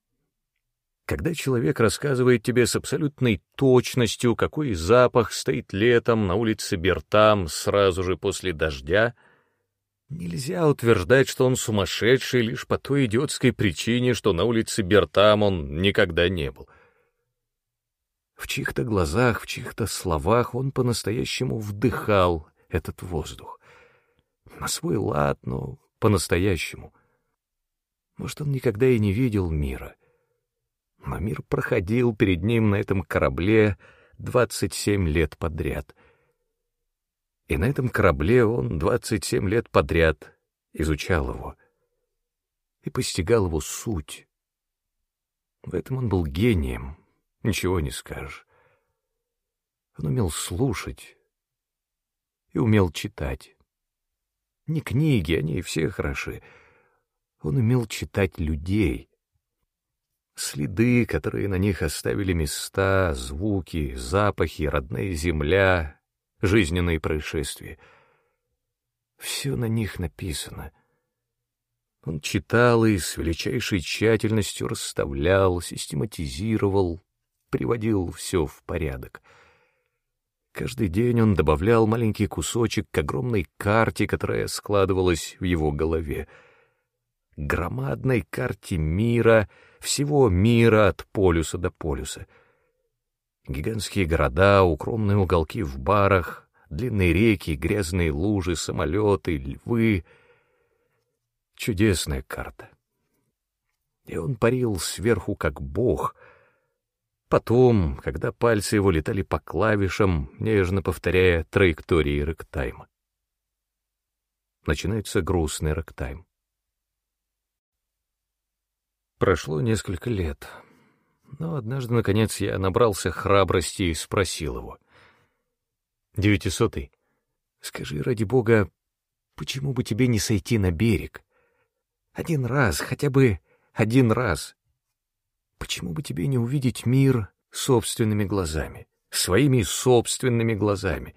Когда человек рассказывает тебе с абсолютной точностью, какой запах стоит летом на улице Бертам сразу же после дождя, нельзя утверждать, что он сумасшедший лишь по той идиотской причине, что на улице Бертам он никогда не был. В чьих-то глазах, в чьих-то словах он по-настоящему вдыхал этот воздух. На свой лад, но по-настоящему. Может, он никогда и не видел мира — но мир проходил перед ним на этом корабле 27 лет подряд. И на этом корабле он 27 лет подряд изучал его и постигал его суть. В этом он был гением, ничего не скажешь. Он умел слушать и умел читать. Не книги, они все хороши. Он умел читать людей — Следы, которые на них оставили места, звуки, запахи, родная земля, жизненные происшествия. Все на них написано. Он читал и с величайшей тщательностью расставлял, систематизировал, приводил все в порядок. Каждый день он добавлял маленький кусочек к огромной карте, которая складывалась в его голове. Громадной карте мира — всего мира от полюса до полюса. Гигантские города, укромные уголки в барах, длинные реки, грязные лужи, самолеты, львы. Чудесная карта. И он парил сверху, как бог. Потом, когда пальцы его летали по клавишам, нежно повторяя траектории рэктайма. Начинается грустный рэктайм. Прошло несколько лет. Но однажды, наконец, я набрался храбрости и спросил его. «Девятисотый, скажи, ради бога, почему бы тебе не сойти на берег? Один раз, хотя бы один раз. Почему бы тебе не увидеть мир собственными глазами, своими собственными глазами?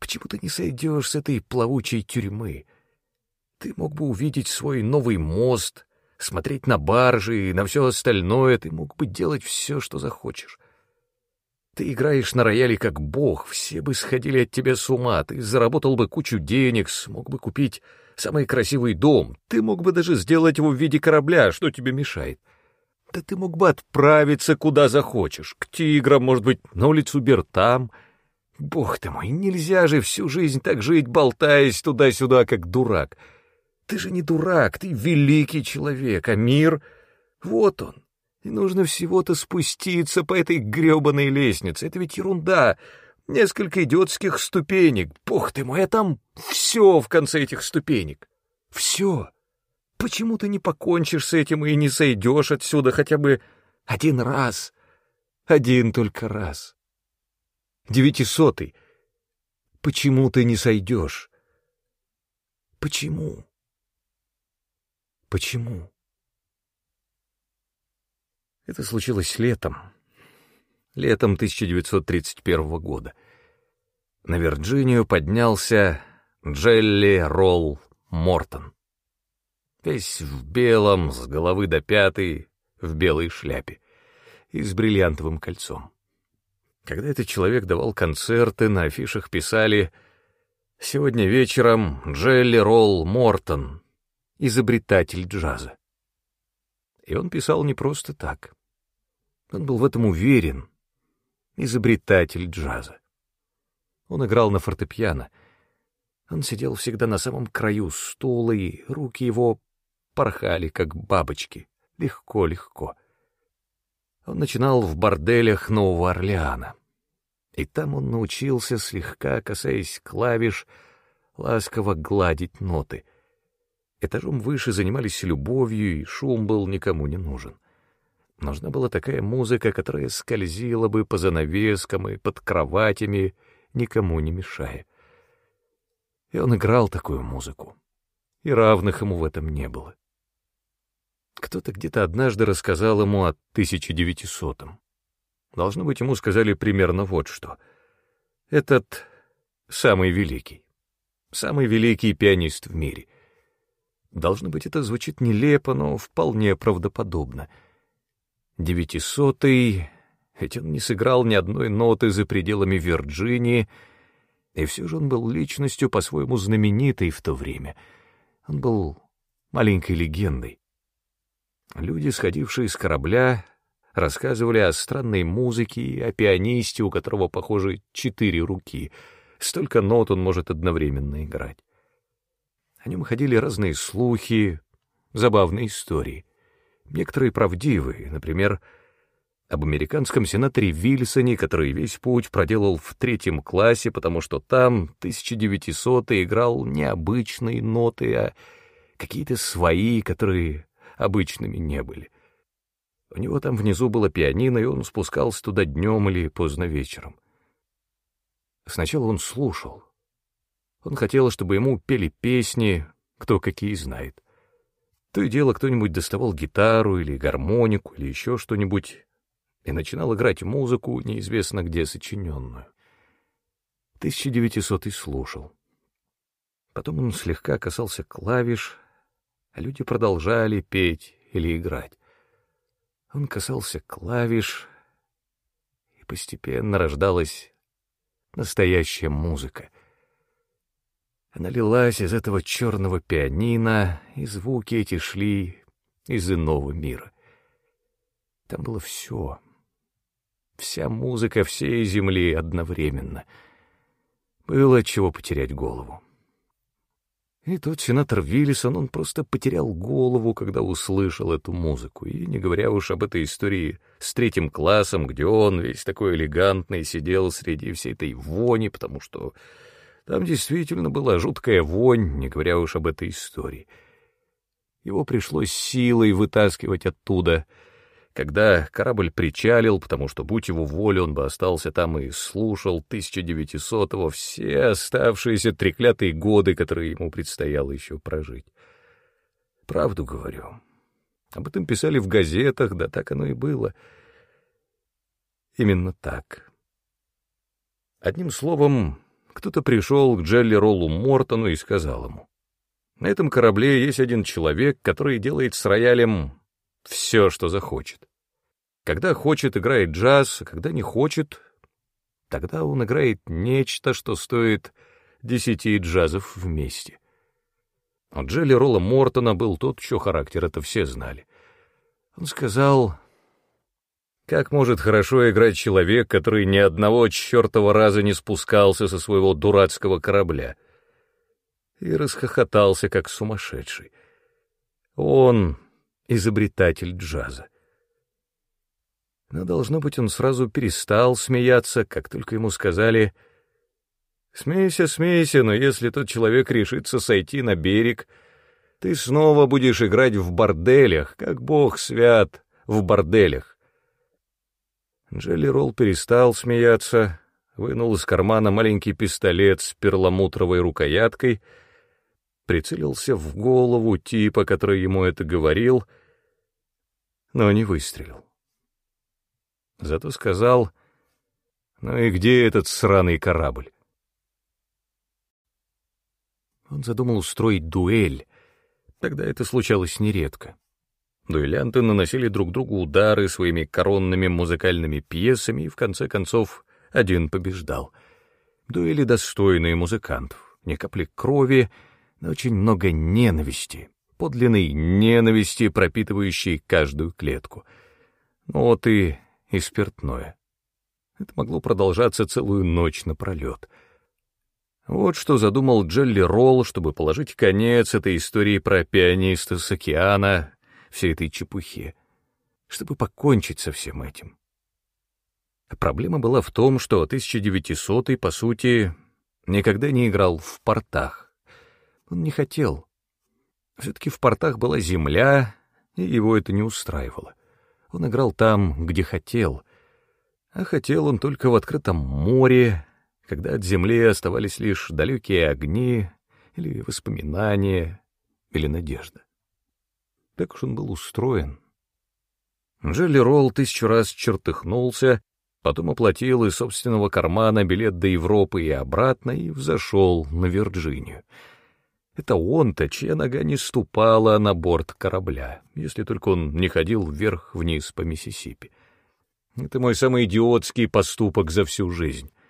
Почему ты не сойдешь с этой плавучей тюрьмы? Ты мог бы увидеть свой новый мост, смотреть на баржи и на все остальное, ты мог бы делать все, что захочешь. Ты играешь на рояле как бог, все бы сходили от тебя с ума, ты заработал бы кучу денег, смог бы купить самый красивый дом, ты мог бы даже сделать его в виде корабля, что тебе мешает? Да ты мог бы отправиться куда захочешь, к тиграм, может быть, на улицу Бертам. Бог ты мой, нельзя же всю жизнь так жить, болтаясь туда-сюда, как дурак. Ты же не дурак, ты великий человек, а мир — вот он. И нужно всего-то спуститься по этой гребаной лестнице. Это ведь ерунда. Несколько идиотских ступенек. Бог ты мой, а там все в конце этих ступенек. Все. Почему ты не покончишь с этим и не сойдешь отсюда хотя бы один раз? Один только раз. Девятисотый. Почему ты не сойдешь? Почему? Почему? Это случилось летом. Летом 1931 года. На Вирджинию поднялся Джелли Ролл Мортон. Весь в белом, с головы до пятой, в белой шляпе и с бриллиантовым кольцом. Когда этот человек давал концерты, на афишах писали «Сегодня вечером Джелли Ролл Мортон, изобретатель джаза». И он писал не просто так. Он был в этом уверен. Изобретатель джаза. Он играл на фортепиано. Он сидел всегда на самом краю стула, и руки его порхали, как бабочки. Легко-легко. Он начинал в борделях Нового Орлеана. И там он научился, слегка касаясь клавиш, ласково гладить ноты — Этажом выше занимались любовью, и шум был никому не нужен. Нужна была такая музыка, которая скользила бы по занавескам и под кроватями, никому не мешая. И он играл такую музыку, и равных ему в этом не было. Кто-то где-то однажды рассказал ему о 1900-м. Должно быть, ему сказали примерно вот что. Этот самый великий, самый великий пианист в мире. Должно быть, это звучит нелепо, но вполне правдоподобно. Девятисотый, ведь он не сыграл ни одной ноты за пределами Вирджинии, и все же он был личностью по-своему знаменитой в то время. Он был маленькой легендой. Люди, сходившие с корабля, рассказывали о странной музыке и о пианисте, у которого, похоже, четыре руки. Столько нот он может одновременно играть. О нем ходили разные слухи, забавные истории. Некоторые правдивые, например, об американском сенаторе Вильсоне, который весь путь проделал в третьем классе, потому что там 1900 играл не обычные ноты, а какие-то свои, которые обычными не были. У него там внизу было пианино, и он спускался туда днем или поздно вечером. Сначала он слушал, он хотел, чтобы ему пели песни, кто какие знает. То и дело кто-нибудь доставал гитару или гармонику или еще что-нибудь и начинал играть музыку, неизвестно где сочиненную. 1900 слушал. Потом он слегка касался клавиш, а люди продолжали петь или играть. Он касался клавиш, и постепенно рождалась настоящая музыка — она лилась из этого черного пианино, и звуки эти шли из иного мира. Там было все. Вся музыка всей земли одновременно. Было чего потерять голову. И тот сенатор Виллисон, он просто потерял голову, когда услышал эту музыку, и не говоря уж об этой истории с третьим классом, где он весь такой элегантный сидел среди всей этой вони, потому что там действительно была жуткая вонь, не говоря уж об этой истории. Его пришлось силой вытаскивать оттуда, когда корабль причалил, потому что, будь его воля, он бы остался там и слушал 1900-го все оставшиеся треклятые годы, которые ему предстояло еще прожить. Правду говорю. Об этом писали в газетах, да так оно и было. Именно так. Одним словом, кто-то пришел к Джелли Роллу Мортону и сказал ему, «На этом корабле есть один человек, который делает с роялем все, что захочет. Когда хочет, играет джаз, а когда не хочет, тогда он играет нечто, что стоит десяти джазов вместе. У Джелли Ролла Мортона был тот, чье характер это все знали. Он сказал, как может хорошо играть человек, который ни одного чертова раза не спускался со своего дурацкого корабля? И расхохотался, как сумасшедший. Он изобретатель джаза. Но, должно быть, он сразу перестал смеяться, как только ему сказали «Смейся, смейся, но если тот человек решится сойти на берег, ты снова будешь играть в борделях, как бог свят, в борделях». Джелли Ролл перестал смеяться, вынул из кармана маленький пистолет с перламутровой рукояткой — прицелился в голову типа, который ему это говорил, но не выстрелил. Зато сказал, ну и где этот сраный корабль? Он задумал устроить дуэль, тогда это случалось нередко. Дуэлянты наносили друг другу удары своими коронными музыкальными пьесами, и в конце концов один побеждал. Дуэли достойные музыкантов, ни капли крови — но очень много ненависти, подлинной ненависти, пропитывающей каждую клетку. Ну вот и, и спиртное. Это могло продолжаться целую ночь напролет. Вот что задумал Джелли Ролл, чтобы положить конец этой истории про пианиста с океана, всей этой чепухе, чтобы покончить со всем этим. Проблема была в том, что 1900 по сути, никогда не играл в портах. Он не хотел. Все-таки в портах была земля, и его это не устраивало. Он играл там, где хотел. А хотел он только в открытом море, когда от земли оставались лишь далекие огни или воспоминания, или надежда. Так уж он был устроен. Джелли Ролл тысячу раз чертыхнулся, потом оплатил из собственного кармана билет до Европы и обратно и взошел на Вирджинию — это он-то, чья нога не ступала на борт корабля, если только он не ходил вверх-вниз по Миссисипи. Это мой самый идиотский поступок за всю жизнь. —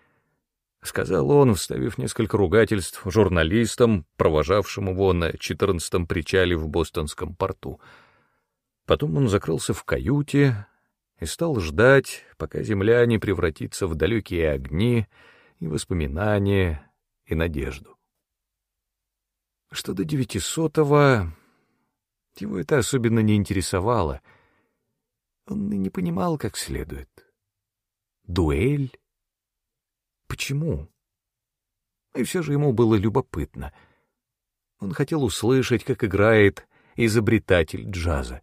сказал он, вставив несколько ругательств журналистам, провожавшим его на четырнадцатом причале в бостонском порту. Потом он закрылся в каюте и стал ждать, пока земля не превратится в далекие огни и воспоминания и надежду. Что до девятисотого, его это особенно не интересовало. Он и не понимал как следует. Дуэль? Почему? И все же ему было любопытно. Он хотел услышать, как играет изобретатель джаза.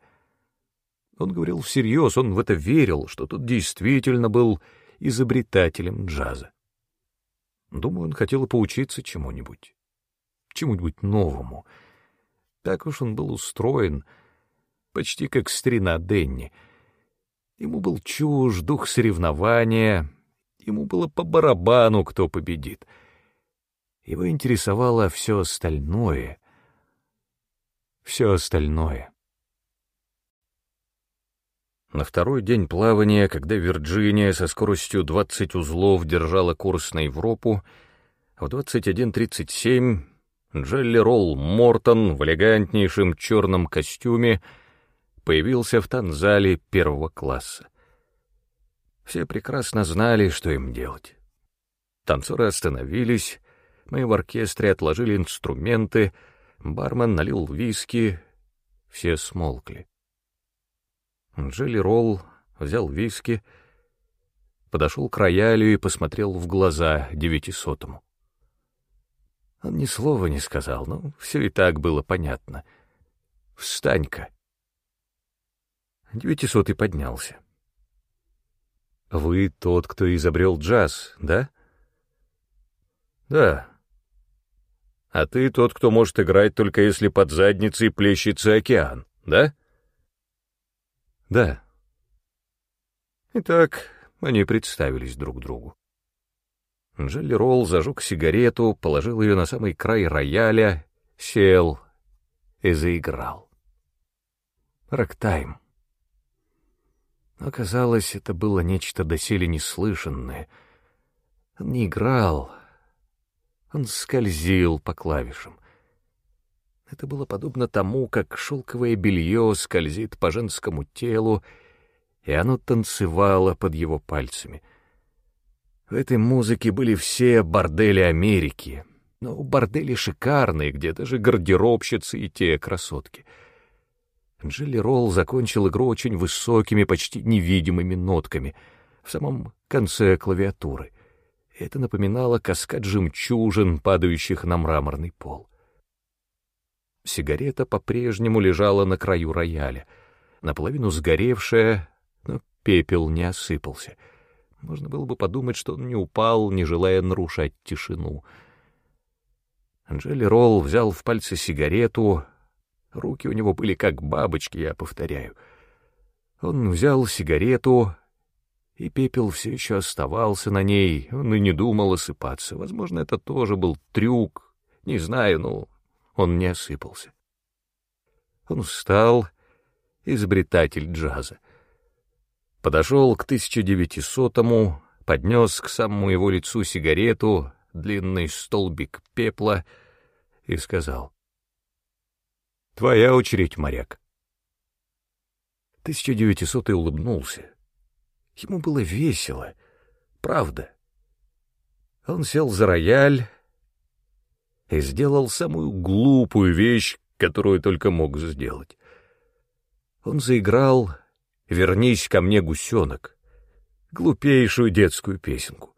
Он говорил всерьез, он в это верил, что тот действительно был изобретателем джаза. Думаю, он хотел поучиться чему-нибудь чему-нибудь новому. Так уж он был устроен, почти как старина Денни. Ему был чужд дух соревнования, ему было по барабану, кто победит. Его интересовало все остальное. Все остальное. На второй день плавания, когда Вирджиния со скоростью 20 узлов держала курс на Европу, в 21.37 Джелли Ролл Мортон в элегантнейшем черном костюме появился в танзале первого класса. Все прекрасно знали, что им делать. Танцоры остановились, мы в оркестре отложили инструменты, бармен налил виски, все смолкли. Джелли Ролл взял виски, подошел к роялю и посмотрел в глаза девятисотому. Он ни слова не сказал, но все и так было понятно. «Встань-ка!» Девятисотый поднялся. «Вы тот, кто изобрел джаз, да?» «Да». А ты тот, кто может играть только если под задницей плещется океан, да? Да. Итак, они представились друг другу. Джелли Ролл зажег сигарету, положил ее на самый край рояля, сел и заиграл. Рактайм. Оказалось, это было нечто доселе неслышанное. Он не играл, он скользил по клавишам. Это было подобно тому, как шелковое белье скользит по женскому телу, и оно танцевало под его пальцами. В этой музыке были все бордели Америки, но бордели шикарные, где даже гардеробщицы и те красотки. Джилли Ролл закончил игру очень высокими, почти невидимыми нотками в самом конце клавиатуры. Это напоминало каскад жемчужин, падающих на мраморный пол. Сигарета по-прежнему лежала на краю рояля, наполовину сгоревшая, но пепел не осыпался. Можно было бы подумать, что он не упал, не желая нарушать тишину. Анжели Ролл взял в пальцы сигарету. Руки у него были как бабочки, я повторяю. Он взял сигарету, и пепел все еще оставался на ней. Он и не думал осыпаться. Возможно, это тоже был трюк. Не знаю, но он не осыпался. Он встал, изобретатель джаза подошел к 1900-му, поднес к самому его лицу сигарету, длинный столбик пепла и сказал. «Твоя очередь, моряк». 1900 улыбнулся. Ему было весело, правда. Он сел за рояль и сделал самую глупую вещь, которую только мог сделать. Он заиграл «Вернись ко мне, гусенок», глупейшую детскую песенку.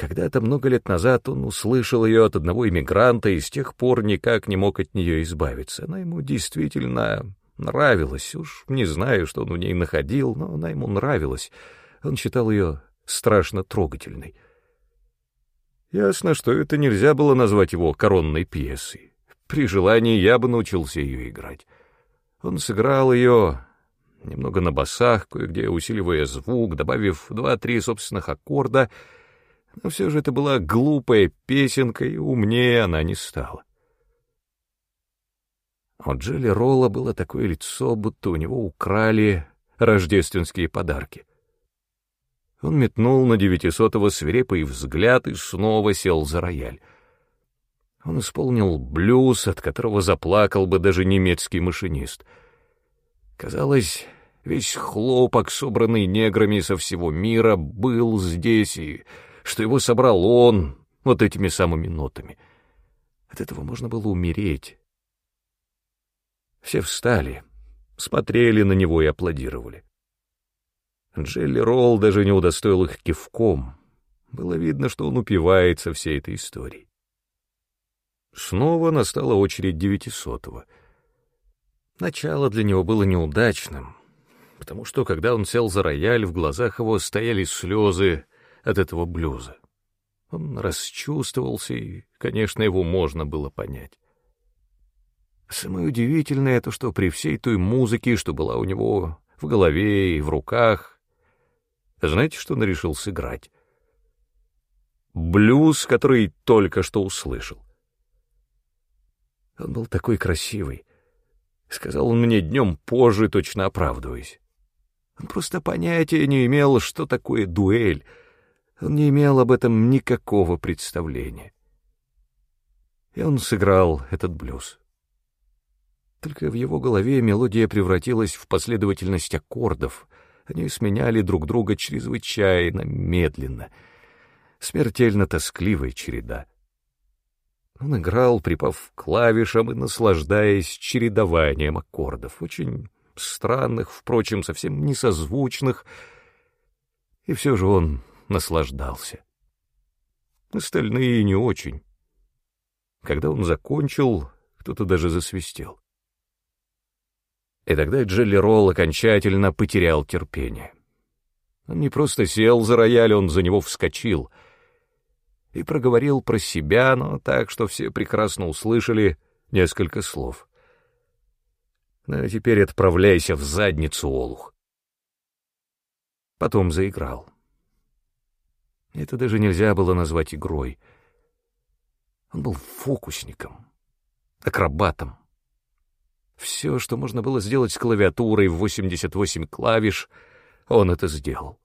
Когда-то много лет назад он услышал ее от одного иммигранта и с тех пор никак не мог от нее избавиться. Она ему действительно нравилась. Уж не знаю, что он в ней находил, но она ему нравилась. Он считал ее страшно трогательной. Ясно, что это нельзя было назвать его коронной пьесой. При желании я бы научился ее играть. Он сыграл ее немного на басах, кое-где усиливая звук, добавив два-три собственных аккорда, но все же это была глупая песенка, и умнее она не стала. У Джилли Ролла было такое лицо, будто у него украли рождественские подарки. Он метнул на девятисотого свирепый взгляд и снова сел за рояль. Он исполнил блюз, от которого заплакал бы даже немецкий машинист — Казалось, весь хлопок, собранный неграми со всего мира, был здесь, и что его собрал он вот этими самыми нотами. От этого можно было умереть. Все встали, смотрели на него и аплодировали. Джелли Ролл даже не удостоил их кивком. Было видно, что он упивается всей этой историей. Снова настала очередь девятисотого — Начало для него было неудачным, потому что, когда он сел за рояль, в глазах его стояли слезы от этого блюза. Он расчувствовался, и, конечно, его можно было понять. Самое удивительное то, что при всей той музыке, что была у него в голове и в руках, знаете, что он решил сыграть? Блюз, который только что услышал. Он был такой красивый, Сказал он мне днем позже, точно оправдываясь. Он просто понятия не имел, что такое дуэль. Он не имел об этом никакого представления. И он сыграл этот блюз. Только в его голове мелодия превратилась в последовательность аккордов. Они сменяли друг друга чрезвычайно медленно. Смертельно тоскливая череда. Он играл, припав к клавишам и наслаждаясь чередованием аккордов, очень странных, впрочем, совсем несозвучных, и все же он наслаждался. Остальные не очень. Когда он закончил, кто-то даже засвистел. И тогда Джелли Ролл окончательно потерял терпение. Он не просто сел за рояль, он за него вскочил — и проговорил про себя, но так, что все прекрасно услышали несколько слов. «Ну, а теперь отправляйся в задницу, Олух». Потом заиграл. Это даже нельзя было назвать игрой. Он был фокусником, акробатом. Все, что можно было сделать с клавиатурой в 88 клавиш, он это сделал.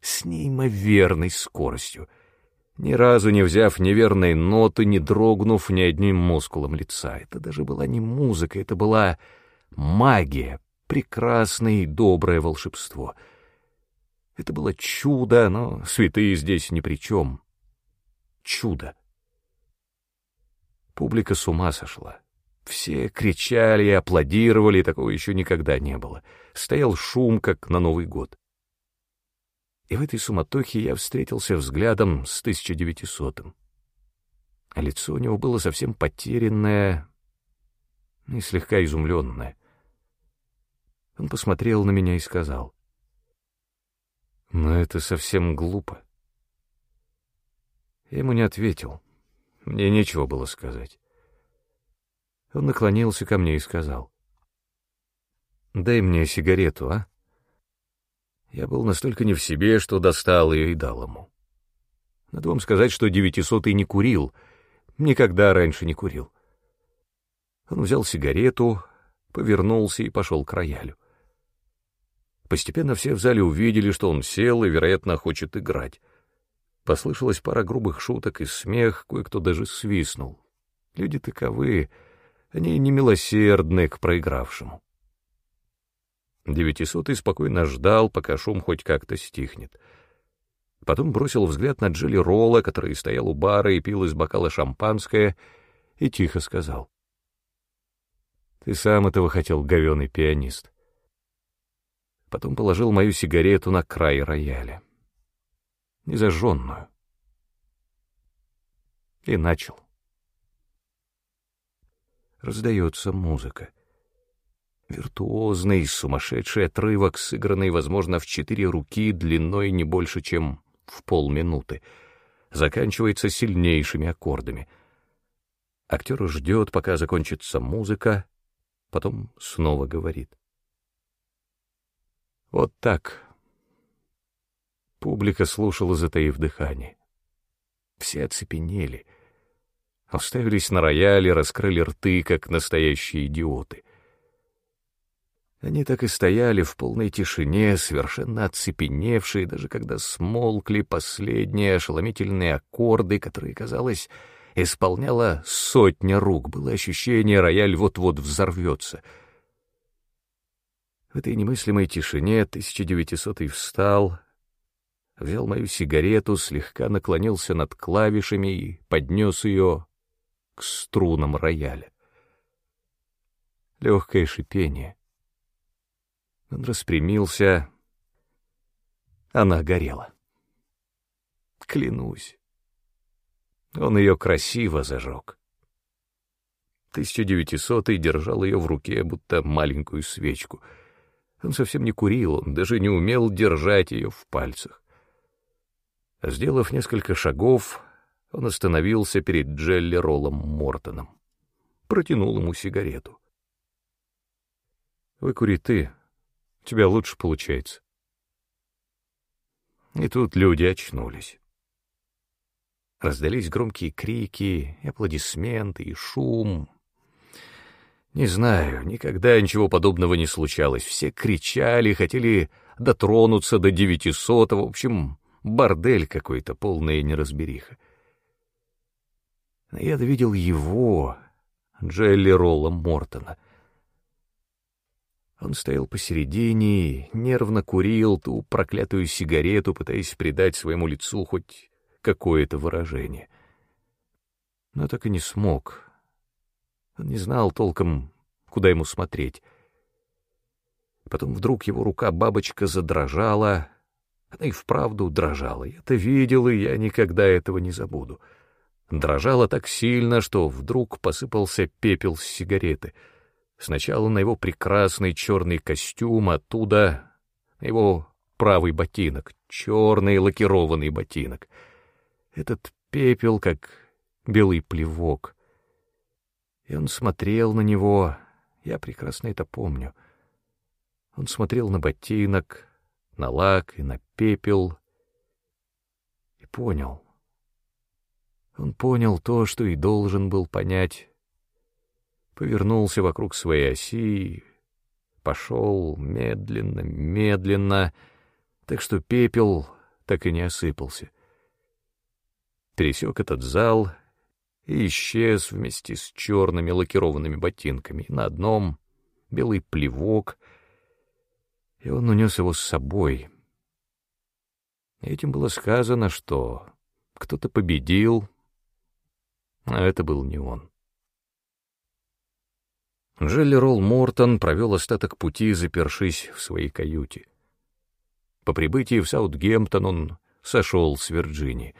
С неимоверной скоростью, ни разу не взяв неверной ноты, не дрогнув ни одним мускулом лица. Это даже была не музыка, это была магия, прекрасное и доброе волшебство. Это было чудо, но святые здесь ни при чем. Чудо. Публика с ума сошла. Все кричали аплодировали, такого еще никогда не было. Стоял шум, как на Новый год. И в этой суматохе я встретился взглядом с 1900-м. А лицо у него было совсем потерянное и слегка изумленное. Он посмотрел на меня и сказал, «Но это совсем глупо». Я ему не ответил. Мне нечего было сказать. Он наклонился ко мне и сказал, «Дай мне сигарету, а?» Я был настолько не в себе, что достал ее и дал ему. Надо вам сказать, что девятисотый не курил, никогда раньше не курил. Он взял сигарету, повернулся и пошел к роялю. Постепенно все в зале увидели, что он сел и, вероятно, хочет играть. Послышалась пара грубых шуток и смех, кое-кто даже свистнул. Люди таковы, они немилосердны к проигравшему. Девятисотый спокойно ждал, пока шум хоть как-то стихнет. Потом бросил взгляд на Джилли Ролла, который стоял у бара и пил из бокала шампанское, и тихо сказал. «Ты сам этого хотел, говеный пианист». Потом положил мою сигарету на край рояля. Незажженную. И начал. Раздается музыка. Виртуозный, сумасшедший отрывок, сыгранный, возможно, в четыре руки, длиной не больше, чем в полминуты, заканчивается сильнейшими аккордами. Актер ждет, пока закончится музыка, потом снова говорит. Вот так. Публика слушала, затаив дыхание. Все оцепенели, уставились на рояле, раскрыли рты, как настоящие идиоты — они так и стояли в полной тишине, совершенно оцепеневшие, даже когда смолкли последние ошеломительные аккорды, которые, казалось, исполняла сотня рук. Было ощущение, рояль вот-вот взорвется. В этой немыслимой тишине 1900-й встал, взял мою сигарету, слегка наклонился над клавишами и поднес ее к струнам рояля. Легкое шипение — он распрямился. Она горела. Клянусь. Он ее красиво зажег. 1900-й держал ее в руке, будто маленькую свечку. Он совсем не курил, он даже не умел держать ее в пальцах. Сделав несколько шагов, он остановился перед Джелли Роллом Мортоном. Протянул ему сигарету. «Выкури ты», у тебя лучше получается. И тут люди очнулись. Раздались громкие крики, аплодисменты, и шум. Не знаю, никогда ничего подобного не случалось. Все кричали, хотели дотронуться до девятисотого. В общем, бордель какой-то, полная неразбериха. Я видел его, Джелли Ролла Мортона. Он стоял посередине нервно курил ту проклятую сигарету, пытаясь придать своему лицу хоть какое-то выражение. Но так и не смог. Он не знал толком, куда ему смотреть. Потом вдруг его рука-бабочка задрожала. Она и вправду дрожала. Я это видел, и я никогда этого не забуду. Дрожала так сильно, что вдруг посыпался пепел с сигареты — Сначала на его прекрасный черный костюм, оттуда на его правый ботинок, черный лакированный ботинок. Этот пепел, как белый плевок. И он смотрел на него, я прекрасно это помню. Он смотрел на ботинок, на лак и на пепел и понял. Он понял то, что и должен был понять. Повернулся вокруг своей оси, пошел медленно, медленно, так что пепел так и не осыпался. Пересек этот зал и исчез вместе с черными лакированными ботинками. На одном белый плевок, и он унес его с собой. Этим было сказано, что кто-то победил, а это был не он. Джелли Ролл Мортон провел остаток пути, запершись в своей каюте. По прибытии в Саутгемптон он сошел с Вирджинии.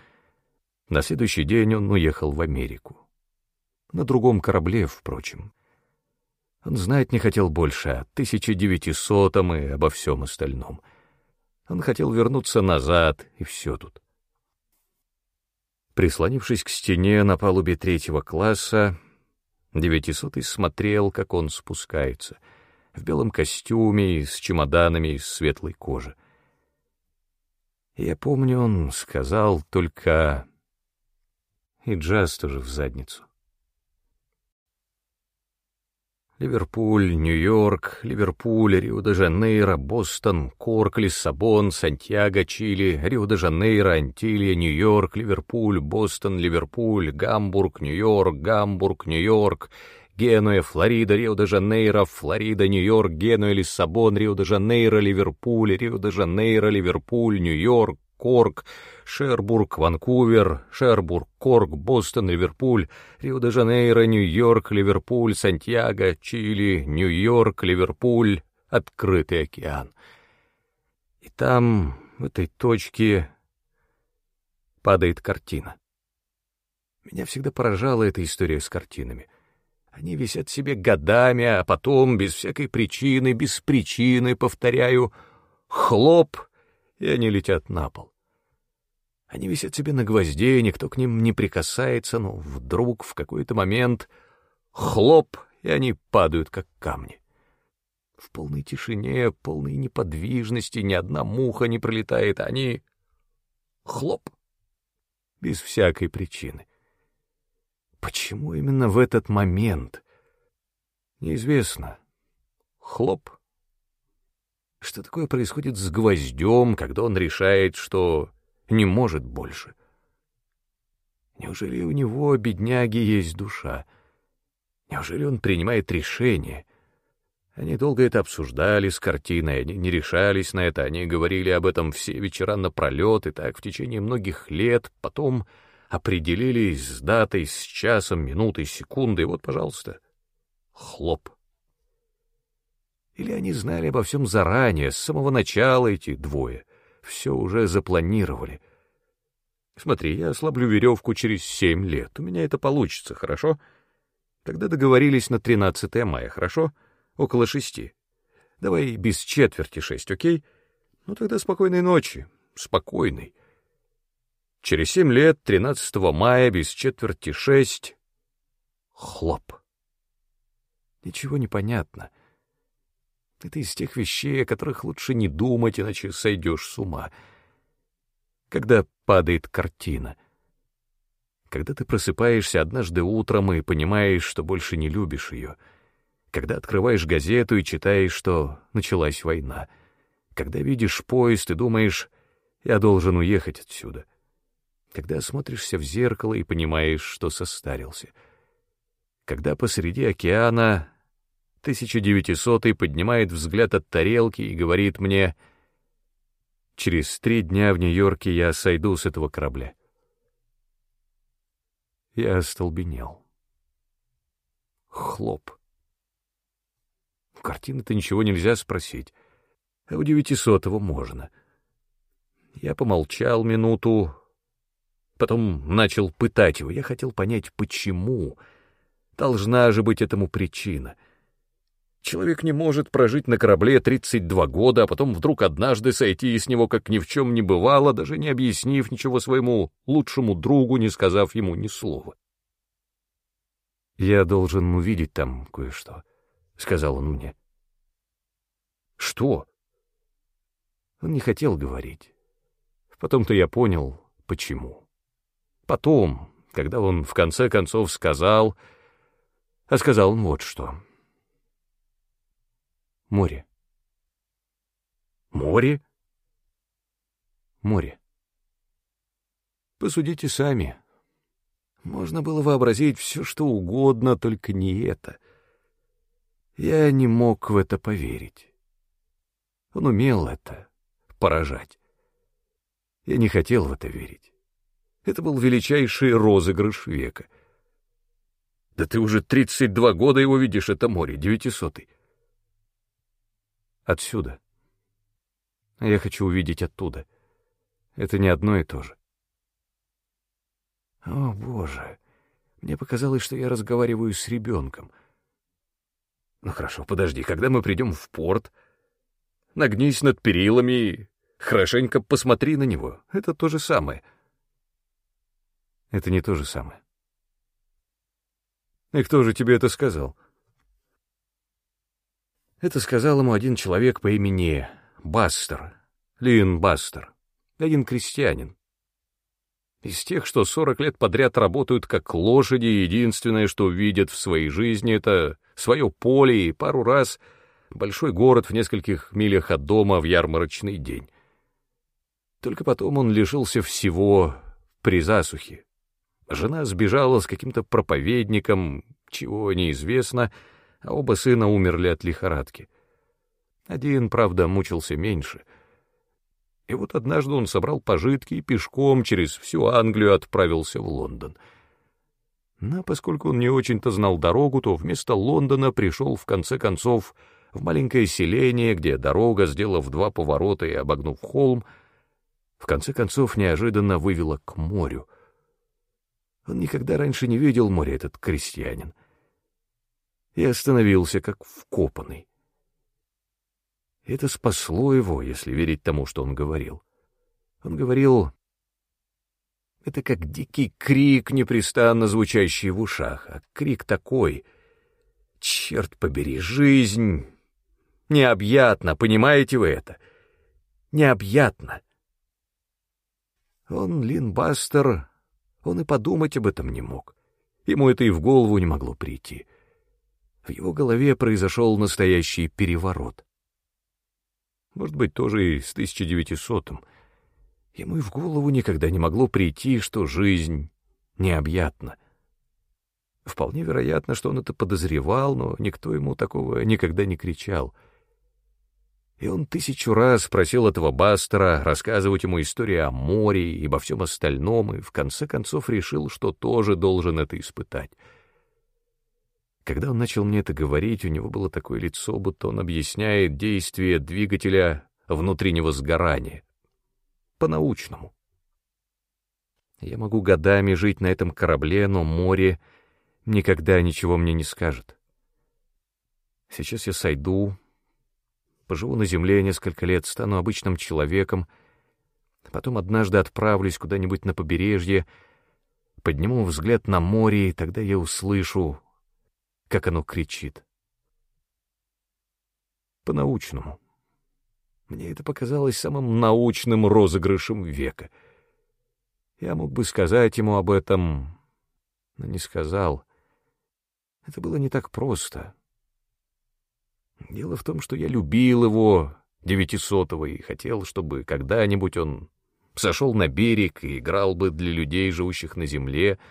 На следующий день он уехал в Америку. На другом корабле, впрочем. Он знать не хотел больше о 1900-м и обо всем остальном. Он хотел вернуться назад, и все тут. Прислонившись к стене на палубе третьего класса, девятисотый смотрел, как он спускается, в белом костюме и с чемоданами из светлой кожи. Я помню, он сказал только... И джаз тоже в задницу. Ливерпуль, Нью-Йорк, Ливерпуль, Рио-де-Жанейро, Бостон, Корк, Лиссабон, Сантьяго, Чили, Рио-де-Жанейро, Антилья, Нью-Йорк, Ливерпуль, Бостон, Ливерпуль, Гамбург, Нью-Йорк, Гамбург, Нью-Йорк, Генуя, Флорида, Рио-де-Жанейро, Флорида, Нью-Йорк, Генуя, Лиссабон, Рио-де-Жанейро, Ливерпуль, Рио-де-Жанейро, Ливерпуль, Нью-Йорк, Корк, Шербург, Ванкувер, Шербург, Корк, Бостон, Ливерпуль, Рио-де-Жанейро, Нью-Йорк, Ливерпуль, Сантьяго, Чили, Нью-Йорк, Ливерпуль, открытый океан. И там, в этой точке, падает картина. Меня всегда поражала эта история с картинами. Они висят себе годами, а потом, без всякой причины, без причины, повторяю, хлоп, и они летят на пол. Они висят себе на гвозде, никто к ним не прикасается, но вдруг в какой-то момент хлоп, и они падают, как камни. В полной тишине, полной неподвижности ни одна муха не пролетает, они хлоп, без всякой причины. Почему именно в этот момент? Неизвестно. Хлоп. Что такое происходит с гвоздем, когда он решает, что не может больше. Неужели у него, бедняги, есть душа? Неужели он принимает решение? Они долго это обсуждали с картиной, они не решались на это, они говорили об этом все вечера напролет, и так в течение многих лет, потом определились с датой, с часом, минутой, секундой, вот, пожалуйста, хлоп. Или они знали обо всем заранее, с самого начала эти двое — все уже запланировали. Смотри, я ослаблю веревку через семь лет. У меня это получится, хорошо? Тогда договорились на 13 мая, хорошо? Около шести. Давай без четверти шесть, окей? Ну тогда спокойной ночи. Спокойной. Через семь лет, 13 мая, без четверти шесть... Хлоп. Ничего не понятно. — это из тех вещей, о которых лучше не думать, иначе сойдешь с ума. Когда падает картина. Когда ты просыпаешься однажды утром и понимаешь, что больше не любишь ее. Когда открываешь газету и читаешь, что началась война. Когда видишь поезд и думаешь, я должен уехать отсюда. Когда смотришься в зеркало и понимаешь, что состарился. Когда посреди океана 1900 поднимает взгляд от тарелки и говорит мне, «Через три дня в Нью-Йорке я сойду с этого корабля». Я остолбенел. Хлоп. Картины-то ничего нельзя спросить, а у девятисотого можно. Я помолчал минуту, потом начал пытать его. Я хотел понять, почему. Должна же быть этому причина — Человек не может прожить на корабле 32 года, а потом вдруг однажды сойти с него, как ни в чем не бывало, даже не объяснив ничего своему лучшему другу, не сказав ему ни слова. «Я должен увидеть там кое-что», — сказал он мне. «Что?» Он не хотел говорить. Потом-то я понял, почему. Потом, когда он в конце концов сказал... А сказал он вот что — Море. Море? Море. Посудите сами. Можно было вообразить все, что угодно, только не это. Я не мог в это поверить. Он умел это поражать. Я не хотел в это верить. Это был величайший розыгрыш века. Да ты уже тридцать два года его видишь, это море, девятисотый. Отсюда. Я хочу увидеть оттуда. Это не одно и то же. О, Боже! Мне показалось, что я разговариваю с ребенком. Ну хорошо, подожди, когда мы придем в порт, нагнись над перилами и хорошенько посмотри на него. Это то же самое. Это не то же самое. И кто же тебе это сказал? Это сказал ему один человек по имени Бастер, Лин Бастер, один крестьянин. Из тех, что сорок лет подряд работают как лошади, единственное, что видят в своей жизни, это свое поле и пару раз большой город в нескольких милях от дома в ярмарочный день. Только потом он лишился всего при засухе. Жена сбежала с каким-то проповедником, чего неизвестно, — а оба сына умерли от лихорадки. Один, правда, мучился меньше. И вот однажды он собрал пожитки и пешком через всю Англию отправился в Лондон. Но поскольку он не очень-то знал дорогу, то вместо Лондона пришел, в конце концов, в маленькое селение, где дорога, сделав два поворота и обогнув холм, в конце концов неожиданно вывела к морю. Он никогда раньше не видел море, этот крестьянин и остановился как вкопанный. Это спасло его, если верить тому, что он говорил. Он говорил... Это как дикий крик, непрестанно звучащий в ушах, а крик такой... Черт побери, жизнь... Необъятно, понимаете вы это? Необъятно. Он, Линбастер, он и подумать об этом не мог. Ему это и в голову не могло прийти. В его голове произошел настоящий переворот. Может быть, тоже и с 1900-м. Ему и в голову никогда не могло прийти, что жизнь необъятна. Вполне вероятно, что он это подозревал, но никто ему такого никогда не кричал. И он тысячу раз просил этого Бастера рассказывать ему историю о море и обо всем остальном, и в конце концов решил, что тоже должен это испытать — когда он начал мне это говорить, у него было такое лицо, будто он объясняет действие двигателя внутреннего сгорания. По-научному. Я могу годами жить на этом корабле, но море никогда ничего мне не скажет. Сейчас я сойду, поживу на земле несколько лет, стану обычным человеком, потом однажды отправлюсь куда-нибудь на побережье, подниму взгляд на море, и тогда я услышу как оно кричит. По-научному. Мне это показалось самым научным розыгрышем века. Я мог бы сказать ему об этом, но не сказал. Это было не так просто. Дело в том, что я любил его, девятисотого, и хотел, чтобы когда-нибудь он сошел на берег и играл бы для людей, живущих на земле, —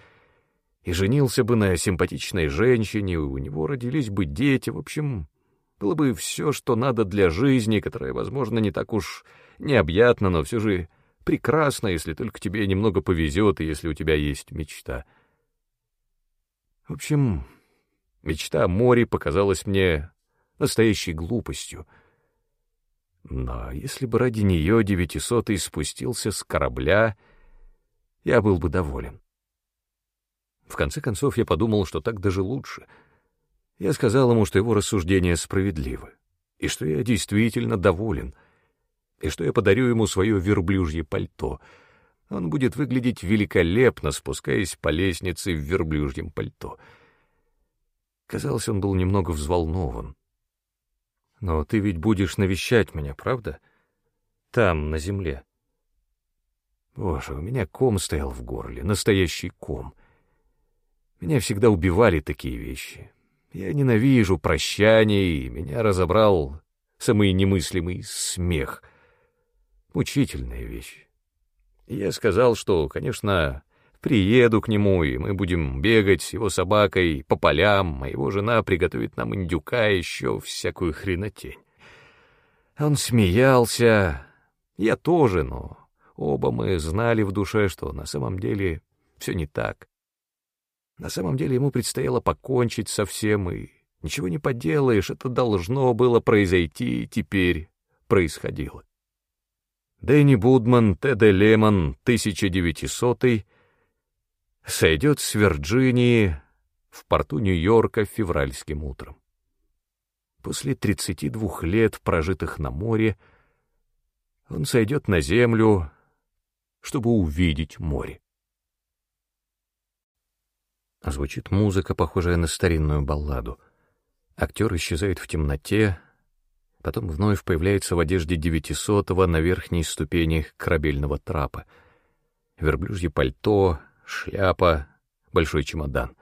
и женился бы на симпатичной женщине, у него родились бы дети, в общем, было бы все, что надо для жизни, которая, возможно, не так уж необъятна, но все же прекрасна, если только тебе немного повезет и если у тебя есть мечта. В общем, мечта о море показалась мне настоящей глупостью. Но если бы ради нее девятисотый спустился с корабля, я был бы доволен. В конце концов, я подумал, что так даже лучше. Я сказал ему, что его рассуждения справедливы, и что я действительно доволен, и что я подарю ему свое верблюжье пальто. Он будет выглядеть великолепно, спускаясь по лестнице в верблюжьем пальто. Казалось, он был немного взволнован. «Но ты ведь будешь навещать меня, правда? Там, на земле». Боже, у меня ком стоял в горле, настоящий ком. Меня всегда убивали такие вещи. Я ненавижу прощание, и меня разобрал самый немыслимый смех. Мучительная вещь. Я сказал, что, конечно, приеду к нему, и мы будем бегать с его собакой по полям, а его жена приготовит нам индюка еще всякую хренотень. Он смеялся, я тоже, но Оба мы знали в душе, что на самом деле все не так. На самом деле ему предстояло покончить со всем, и ничего не поделаешь, это должно было произойти, и теперь происходило. Дэнни Будман, Т.Д. Лемон, 1900 сойдет с Вирджинии в порту Нью-Йорка февральским утром. После 32 лет, прожитых на море, он сойдет на землю, чтобы увидеть море. Звучит музыка, похожая на старинную балладу. Актер исчезает в темноте, потом вновь появляется в одежде девятисотого на верхней ступени корабельного трапа. Верблюжье пальто, шляпа, большой чемодан.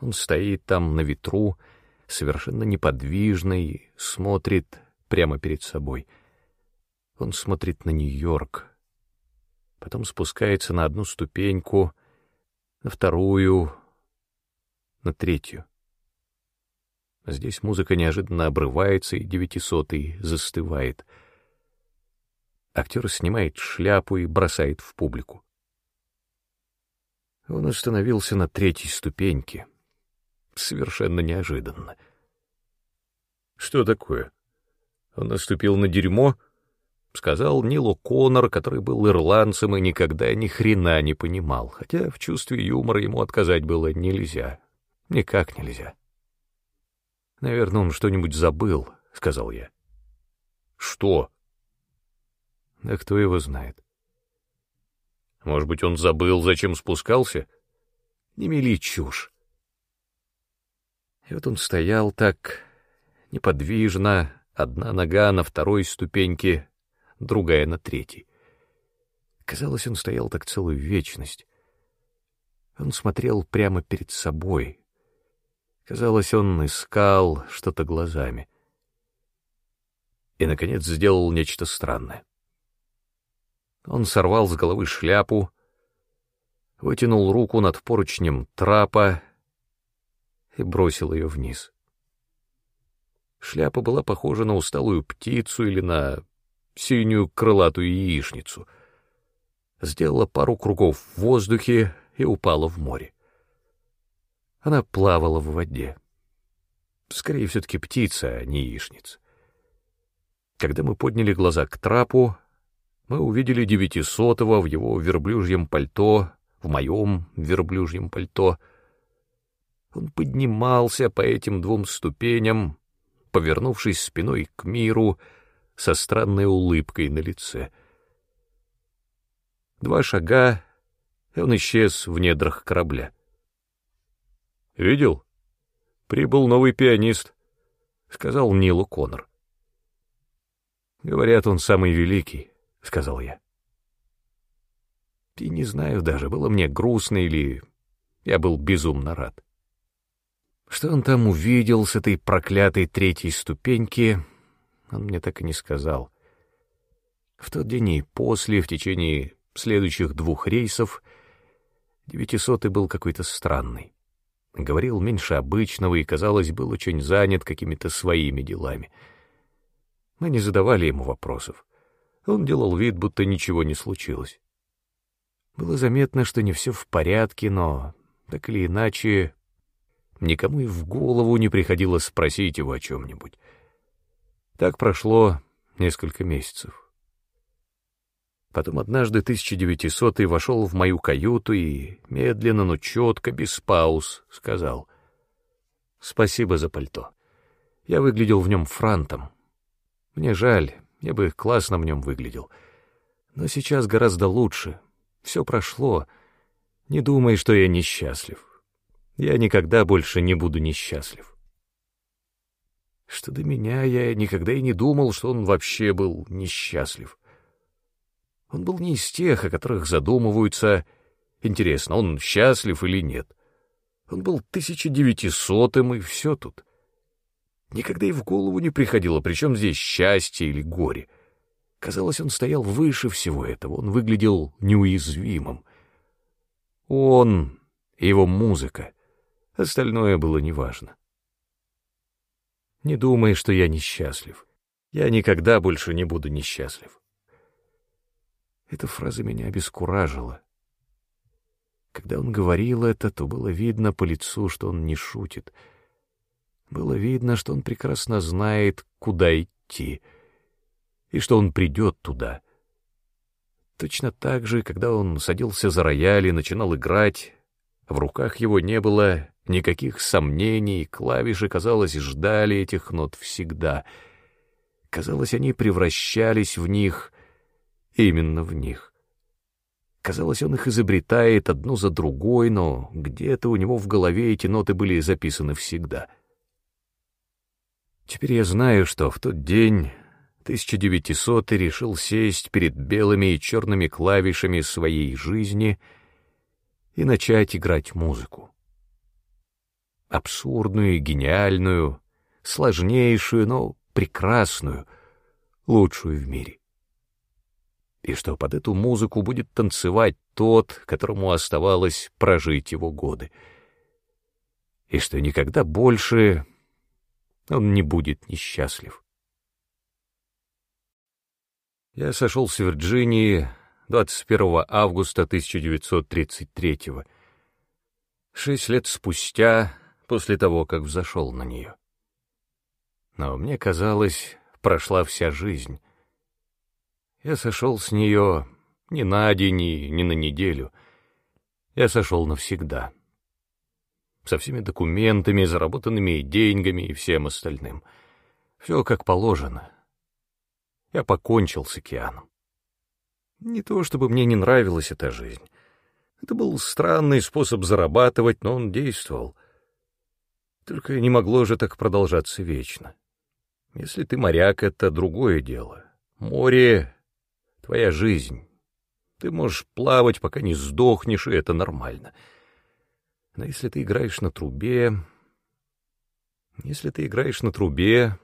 Он стоит там на ветру, совершенно неподвижный, смотрит прямо перед собой. Он смотрит на Нью-Йорк, потом спускается на одну ступеньку, на вторую, на третью. Здесь музыка неожиданно обрывается, и девятисотый застывает. Актер снимает шляпу и бросает в публику. Он остановился на третьей ступеньке. Совершенно неожиданно. Что такое? Он наступил на дерьмо —— сказал Нил О'Коннор, который был ирландцем и никогда ни хрена не понимал, хотя в чувстве юмора ему отказать было нельзя. Никак нельзя. «Наверное, он что-нибудь забыл», — сказал я. «Что?» «Да кто его знает?» «Может быть, он забыл, зачем спускался?» «Не мели чушь». И вот он стоял так неподвижно, одна нога на второй ступеньке, другая на третьей. Казалось, он стоял так целую вечность. Он смотрел прямо перед собой. Казалось, он искал что-то глазами. И, наконец, сделал нечто странное. Он сорвал с головы шляпу, вытянул руку над поручнем трапа и бросил ее вниз. Шляпа была похожа на усталую птицу или на синюю крылатую яичницу. Сделала пару кругов в воздухе и упала в море. Она плавала в воде. Скорее, все-таки птица, а не яичница. Когда мы подняли глаза к трапу, мы увидели девятисотого в его верблюжьем пальто, в моем верблюжьем пальто. Он поднимался по этим двум ступеням, повернувшись спиной к миру, со странной улыбкой на лице. Два шага, и он исчез в недрах корабля. «Видел? Прибыл новый пианист», — сказал Нилу Коннор. «Говорят, он самый великий», — сказал я. И не знаю даже, было мне грустно или я был безумно рад. Что он там увидел с этой проклятой третьей ступеньки, он мне так и не сказал. В тот день и после, в течение следующих двух рейсов, девятисотый был какой-то странный. Говорил меньше обычного и, казалось, был очень занят какими-то своими делами. Мы не задавали ему вопросов. Он делал вид, будто ничего не случилось. Было заметно, что не все в порядке, но, так или иначе, никому и в голову не приходило спросить его о чем-нибудь. Так прошло несколько месяцев. Потом однажды 1900 вошел в мою каюту и медленно, но четко, без пауз, сказал Спасибо за пальто. Я выглядел в нем франтом. Мне жаль, я бы классно в нем выглядел. Но сейчас гораздо лучше. Все прошло. Не думай, что я несчастлив. Я никогда больше не буду несчастлив. Что до меня, я никогда и не думал, что он вообще был несчастлив. Он был не из тех, о которых задумываются, интересно, он счастлив или нет. Он был 1900-м, и все тут. Никогда и в голову не приходило, причем здесь счастье или горе. Казалось, он стоял выше всего этого, он выглядел неуязвимым. Он его музыка, остальное было неважно. Не думай, что я несчастлив. Я никогда больше не буду несчастлив. Эта фраза меня обескуражила. Когда он говорил это, то было видно по лицу, что он не шутит. Было видно, что он прекрасно знает, куда идти, и что он придет туда. Точно так же, когда он садился за рояль и начинал играть, в руках его не было никаких сомнений, клавиши, казалось, ждали этих нот всегда. Казалось, они превращались в них, именно в них. Казалось, он их изобретает одну за другой, но где-то у него в голове эти ноты были записаны всегда. Теперь я знаю, что в тот день 1900 решил сесть перед белыми и черными клавишами своей жизни и начать играть музыку. Абсурдную, гениальную, сложнейшую, но прекрасную, лучшую в мире и что под эту музыку будет танцевать тот, которому оставалось прожить его годы, и что никогда больше он не будет несчастлив. Я сошел с Вирджинии 21 августа 1933 -го, шесть лет спустя, после того, как взошел на нее. Но мне казалось, прошла вся жизнь, я сошел с нее не на день и не на неделю. Я сошел навсегда. Со всеми документами, заработанными деньгами и всем остальным. Все как положено. Я покончил с океаном. Не то чтобы мне не нравилась эта жизнь. Это был странный способ зарабатывать, но он действовал. Только не могло же так продолжаться вечно. Если ты моряк, это другое дело. Море Твоя жизнь. Ты можешь плавать, пока не сдохнешь, и это нормально. Но если ты играешь на трубе... Если ты играешь на трубе,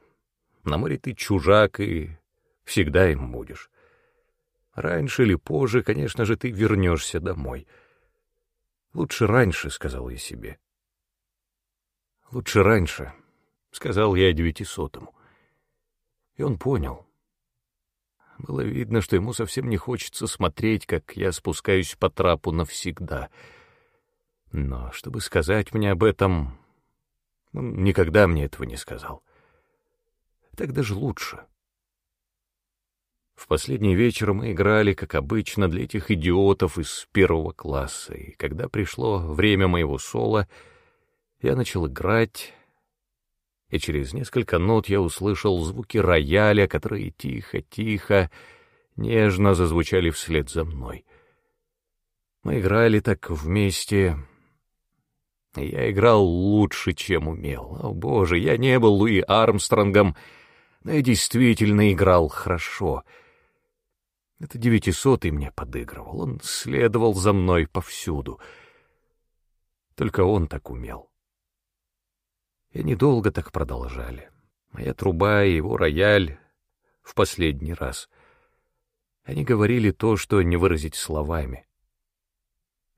на море ты чужак и всегда им будешь. Раньше или позже, конечно же, ты вернешься домой. Лучше раньше, — сказал я себе. Лучше раньше, — сказал я девятисотому. И он понял. Было видно, что ему совсем не хочется смотреть, как я спускаюсь по трапу навсегда. Но чтобы сказать мне об этом, он никогда мне этого не сказал. Так даже лучше. В последний вечер мы играли, как обычно, для этих идиотов из первого класса, и когда пришло время моего соло, я начал играть, и через несколько нот я услышал звуки рояля, которые тихо-тихо, нежно зазвучали вслед за мной. Мы играли так вместе. Я играл лучше, чем умел. О, боже, я не был Луи Армстронгом, но я действительно играл хорошо. Это девятисотый мне подыгрывал, он следовал за мной повсюду. Только он так умел. И недолго так продолжали. Моя труба и его рояль в последний раз. Они говорили то, что не выразить словами.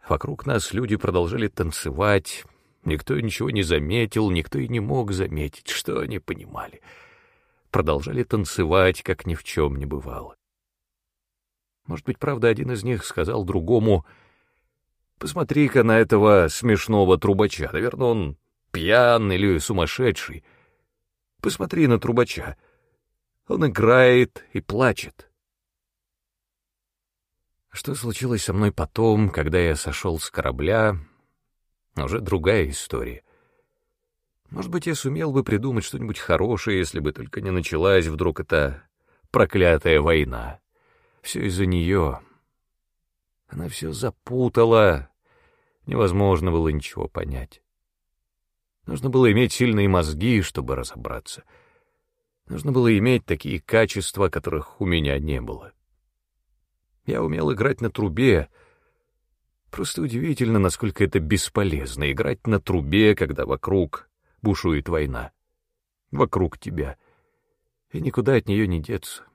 Вокруг нас люди продолжали танцевать, никто ничего не заметил, никто и не мог заметить, что они понимали. Продолжали танцевать, как ни в чем не бывало. Может быть, правда, один из них сказал другому, «Посмотри-ка на этого смешного трубача, наверное, он пьян или сумасшедший. Посмотри на трубача. Он играет и плачет. Что случилось со мной потом, когда я сошел с корабля, уже другая история. Может быть, я сумел бы придумать что-нибудь хорошее, если бы только не началась вдруг эта проклятая война. Все из-за нее. Она все запутала. Невозможно было ничего понять. Нужно было иметь сильные мозги, чтобы разобраться. Нужно было иметь такие качества, которых у меня не было. Я умел играть на трубе. Просто удивительно, насколько это бесполезно — играть на трубе, когда вокруг бушует война. Вокруг тебя. И никуда от нее не деться.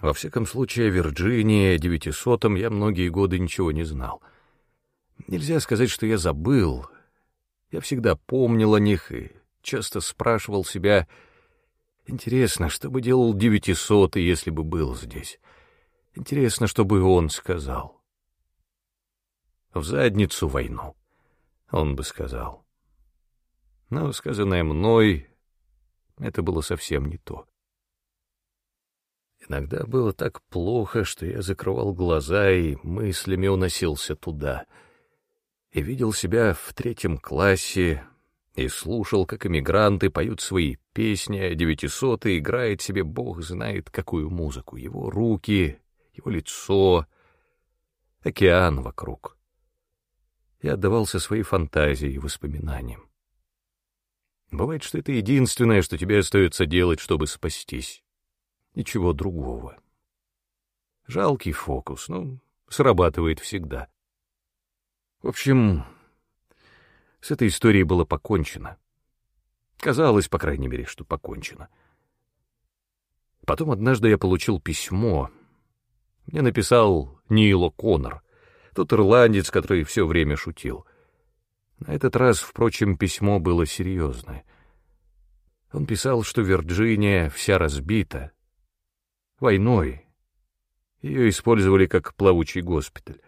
Во всяком случае, о Вирджинии, о девятисотом я многие годы ничего не знал. Нельзя сказать, что я забыл. Я всегда помнил о них и часто спрашивал себя, интересно, что бы делал девятисотый, если бы был здесь? Интересно, что бы он сказал. В задницу войну, он бы сказал. Но сказанное мной, это было совсем не то. Иногда было так плохо, что я закрывал глаза и мыслями уносился туда. И видел себя в третьем классе, и слушал, как эмигранты поют свои песни, а девятисотый играет себе бог знает какую музыку. Его руки, его лицо, океан вокруг. Я отдавался своей фантазии и воспоминаниям. Бывает, что это единственное, что тебе остается делать, чтобы спастись ничего другого. Жалкий фокус, но срабатывает всегда. В общем, с этой историей было покончено. Казалось, по крайней мере, что покончено. Потом однажды я получил письмо. Мне написал Нил Коннор, тот ирландец, который все время шутил. На этот раз, впрочем, письмо было серьезное. Он писал, что Вирджиния вся разбита, войной. Ее использовали как плавучий госпиталь.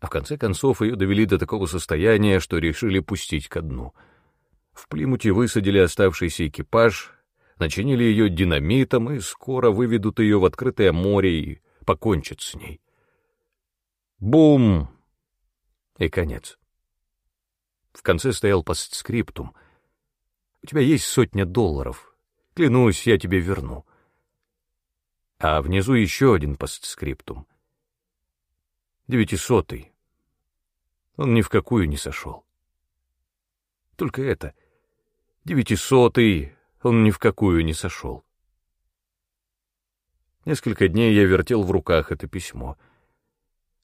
А в конце концов ее довели до такого состояния, что решили пустить ко дну. В Плимуте высадили оставшийся экипаж, начинили ее динамитом и скоро выведут ее в открытое море и покончат с ней. Бум! И конец. В конце стоял постскриптум. «У тебя есть сотня долларов. Клянусь, я тебе верну» а внизу еще один постскриптум. Девятисотый. Он ни в какую не сошел. Только это. Девятисотый, он ни в какую не сошел. Несколько дней я вертел в руках это письмо.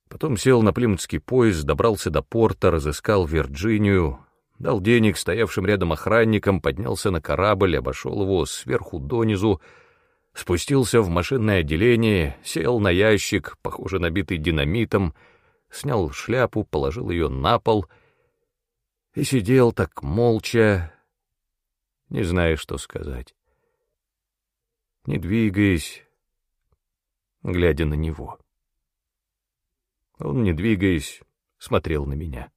Потом сел на плимутский поезд, добрался до порта, разыскал Вирджинию, дал денег стоявшим рядом охранникам, поднялся на корабль, обошел его сверху донизу, спустился в машинное отделение, сел на ящик, похоже, набитый динамитом, снял шляпу, положил ее на пол и сидел так молча, не зная, что сказать. Не двигаясь, глядя на него. Он, не двигаясь, смотрел на меня.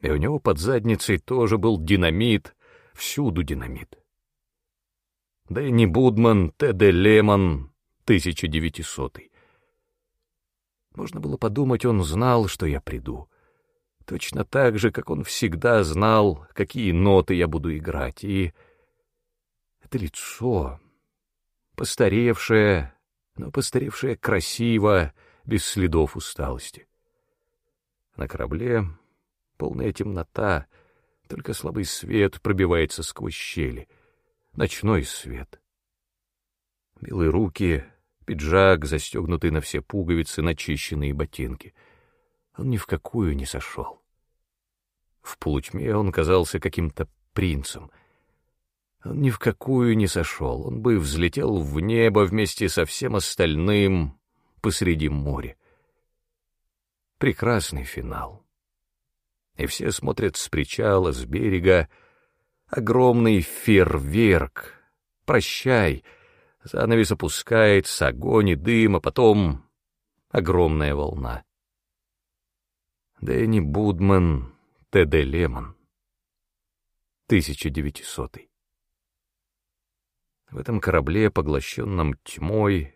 И у него под задницей тоже был динамит, всюду динамит. Дэнни Будман, Т.Д. Лемон, 1900. Можно было подумать, он знал, что я приду. Точно так же, как он всегда знал, какие ноты я буду играть. И это лицо, постаревшее, но постаревшее красиво, без следов усталости. На корабле полная темнота, только слабый свет пробивается сквозь щели — ночной свет. Белые руки, пиджак, застегнутый на все пуговицы, начищенные ботинки. Он ни в какую не сошел. В полутьме он казался каким-то принцем. Он ни в какую не сошел, он бы взлетел в небо вместе со всем остальным посреди моря. Прекрасный финал. И все смотрят с причала, с берега, Огромный фейерверк. Прощай. Занавес опускается, огонь и дым, а потом огромная волна. Дэнни Будман, Т.Д. Лемон. 1900. В этом корабле, поглощенном тьмой,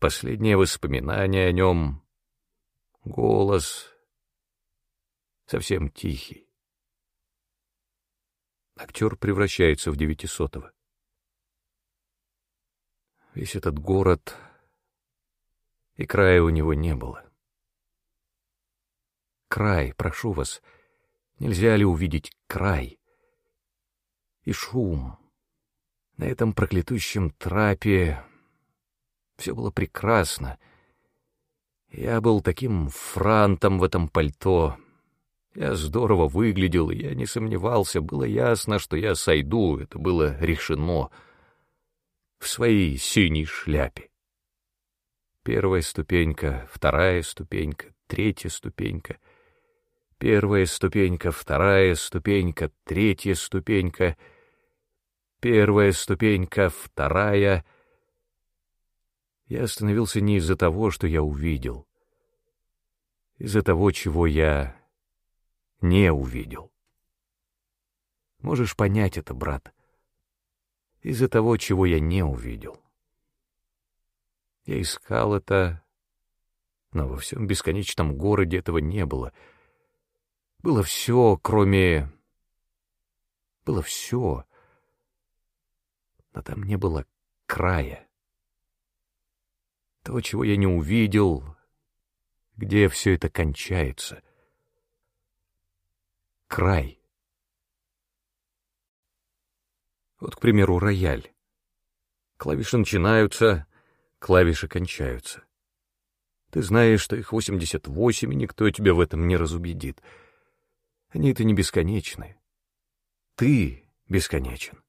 последнее воспоминание о нем — голос совсем тихий. Актер превращается в девятисотого. Весь этот город, и края у него не было. Край, прошу вас, нельзя ли увидеть край? И шум. На этом проклятущем трапе все было прекрасно. Я был таким франтом в этом пальто. Я здорово выглядел, я не сомневался. Было ясно, что я сойду, это было решено. В своей синей шляпе. Первая ступенька, вторая ступенька, третья ступенька. Первая ступенька, вторая ступенька, третья ступенька. Первая ступенька, вторая — я остановился не из-за того, что я увидел, из-за того, чего я не увидел. Можешь понять это, брат, из-за того, чего я не увидел. Я искал это, но во всем бесконечном городе этого не было. Было все, кроме... Было все, но там не было края того, чего я не увидел, где все это кончается. Край. Вот, к примеру, рояль. Клавиши начинаются, клавиши кончаются. Ты знаешь, что их 88, и никто тебя в этом не разубедит. Они-то не бесконечны. Ты бесконечен.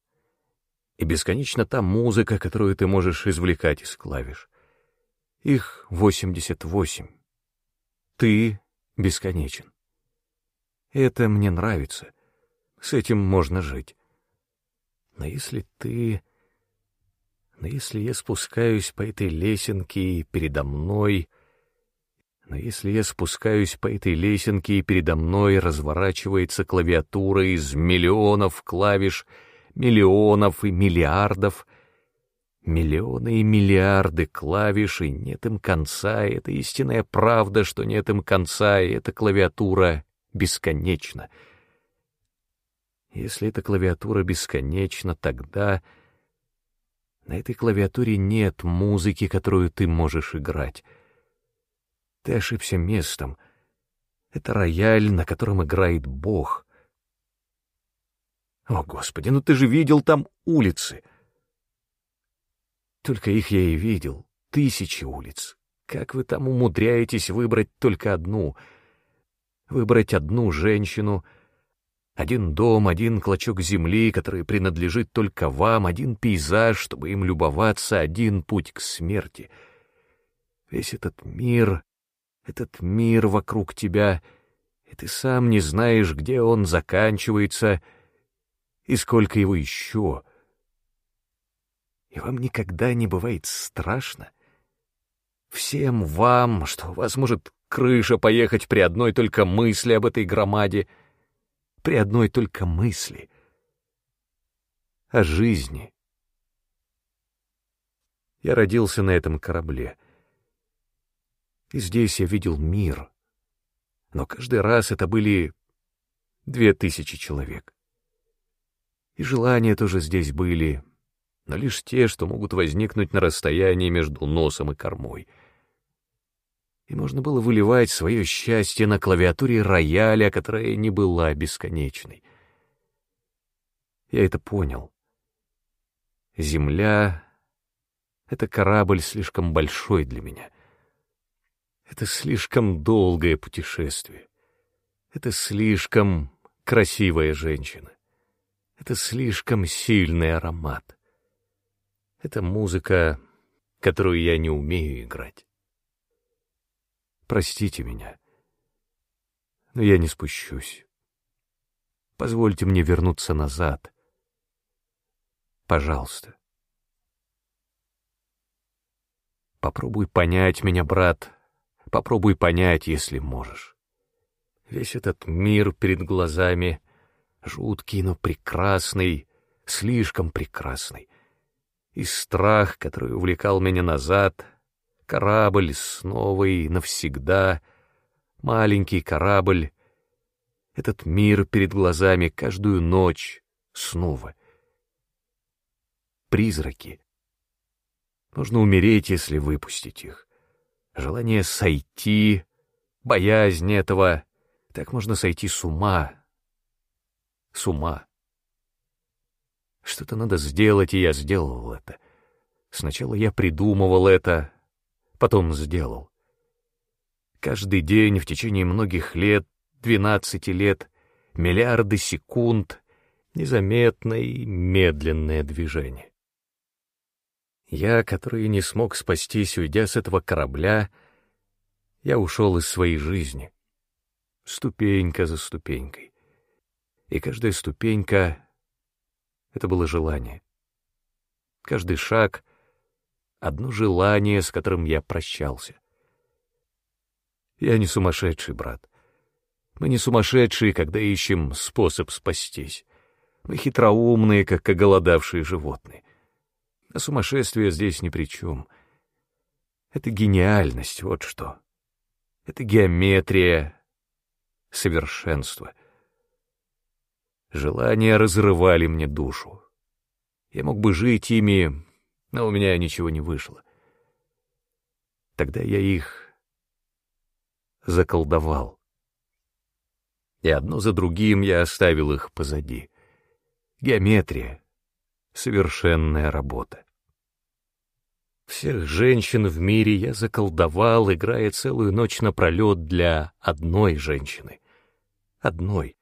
И бесконечна та музыка, которую ты можешь извлекать из клавиш. Их восемьдесят восемь. Ты бесконечен. Это мне нравится. С этим можно жить. Но если ты... Но если я спускаюсь по этой лесенке и передо мной... Но если я спускаюсь по этой лесенке и передо мной разворачивается клавиатура из миллионов клавиш, миллионов и миллиардов — Миллионы и миллиарды клавиш, и нет им конца, и это истинная правда, что нет им конца, и эта клавиатура бесконечна. Если эта клавиатура бесконечна, тогда на этой клавиатуре нет музыки, которую ты можешь играть. Ты ошибся местом. Это рояль, на котором играет Бог. О, Господи, ну ты же видел там улицы — только их я и видел. Тысячи улиц. Как вы там умудряетесь выбрать только одну? Выбрать одну женщину, один дом, один клочок земли, который принадлежит только вам, один пейзаж, чтобы им любоваться, один путь к смерти. Весь этот мир, этот мир вокруг тебя, и ты сам не знаешь, где он заканчивается и сколько его еще — и вам никогда не бывает страшно? Всем вам, что вас может крыша поехать при одной только мысли об этой громаде, при одной только мысли о жизни. Я родился на этом корабле, и здесь я видел мир, но каждый раз это были две тысячи человек. И желания тоже здесь были, но лишь те, что могут возникнуть на расстоянии между носом и кормой. И можно было выливать свое счастье на клавиатуре рояля, которая не была бесконечной. Я это понял. Земля — это корабль слишком большой для меня. Это слишком долгое путешествие. Это слишком красивая женщина. Это слишком сильный аромат. Это музыка, которую я не умею играть. Простите меня, но я не спущусь. Позвольте мне вернуться назад. Пожалуйста. Попробуй понять меня, брат. Попробуй понять, если можешь. Весь этот мир перед глазами, жуткий, но прекрасный, слишком прекрасный и страх, который увлекал меня назад, корабль снова и навсегда, маленький корабль, этот мир перед глазами каждую ночь, снова. Призраки. Нужно умереть, если выпустить их. Желание сойти, боязнь этого. Так можно сойти с ума. С ума. Что-то надо сделать, и я сделал это. Сначала я придумывал это, потом сделал. Каждый день в течение многих лет, двенадцати лет, миллиарды секунд, незаметное и медленное движение. Я, который не смог спастись, уйдя с этого корабля, я ушел из своей жизни, ступенька за ступенькой. И каждая ступенька — это было желание. Каждый шаг — одно желание, с которым я прощался. Я не сумасшедший, брат. Мы не сумасшедшие, когда ищем способ спастись. Мы хитроумные, как оголодавшие животные. А сумасшествие здесь ни при чем. Это гениальность, вот что. Это геометрия, совершенство. Желания разрывали мне душу. Я мог бы жить ими, но у меня ничего не вышло. Тогда я их заколдовал. И одно за другим я оставил их позади. Геометрия, совершенная работа. Всех женщин в мире я заколдовал, играя целую ночь напролет для одной женщины. Одной.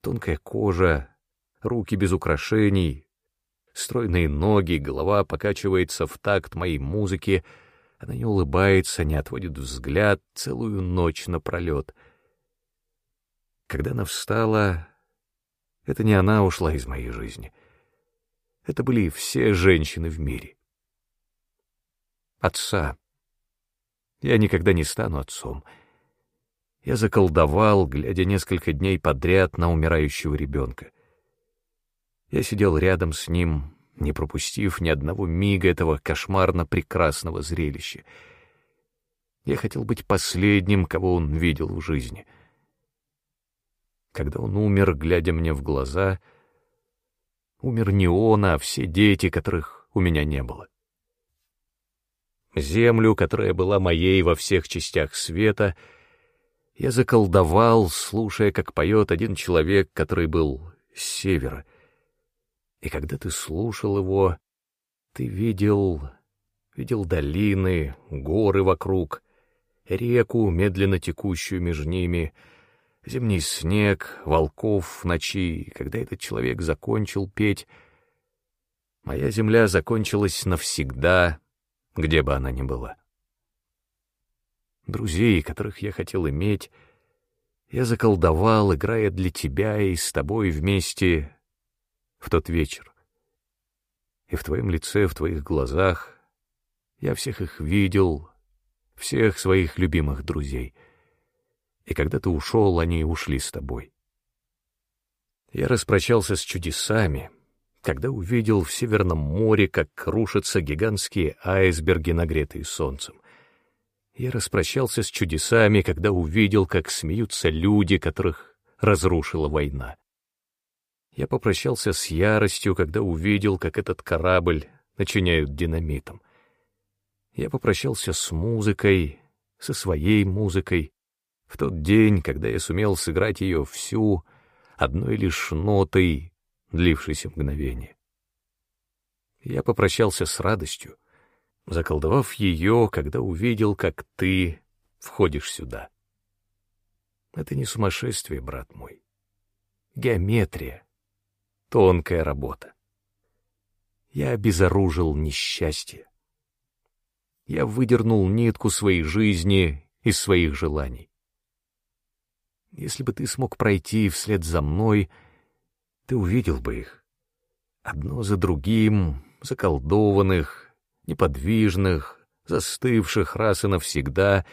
Тонкая кожа, руки без украшений, стройные ноги, голова покачивается в такт моей музыки, она не улыбается, не отводит взгляд целую ночь напролет. Когда она встала, это не она ушла из моей жизни — это были все женщины в мире. Отца. Я никогда не стану отцом. Я заколдовал, глядя несколько дней подряд на умирающего ребенка. Я сидел рядом с ним, не пропустив ни одного мига этого кошмарно прекрасного зрелища. Я хотел быть последним, кого он видел в жизни. Когда он умер, глядя мне в глаза — Умер не он, а все дети, которых у меня не было. Землю, которая была моей во всех частях света, я заколдовал, слушая, как поет один человек, который был с севера. И когда ты слушал его, ты видел, видел долины, горы вокруг, реку, медленно текущую между ними — зимний снег, волков в ночи, когда этот человек закончил петь, моя земля закончилась навсегда, где бы она ни была. Друзей, которых я хотел иметь, я заколдовал, играя для тебя и с тобой вместе в тот вечер. И в твоем лице, в твоих глазах я всех их видел, всех своих любимых друзей — и когда ты ушел, они ушли с тобой. Я распрощался с чудесами, когда увидел в Северном море, как рушатся гигантские айсберги, нагретые солнцем. Я распрощался с чудесами, когда увидел, как смеются люди, которых разрушила война. Я попрощался с яростью, когда увидел, как этот корабль начиняют динамитом. Я попрощался с музыкой, со своей музыкой, в тот день, когда я сумел сыграть ее всю, одной лишь нотой, длившейся мгновение. Я попрощался с радостью, заколдовав ее, когда увидел, как ты входишь сюда. Это не сумасшествие, брат мой. Геометрия, тонкая работа. Я обезоружил несчастье. Я выдернул нитку своей жизни из своих желаний. Если бы ты смог пройти вслед за мной, ты увидел бы их. Одно за другим, заколдованных, неподвижных, застывших раз и навсегда,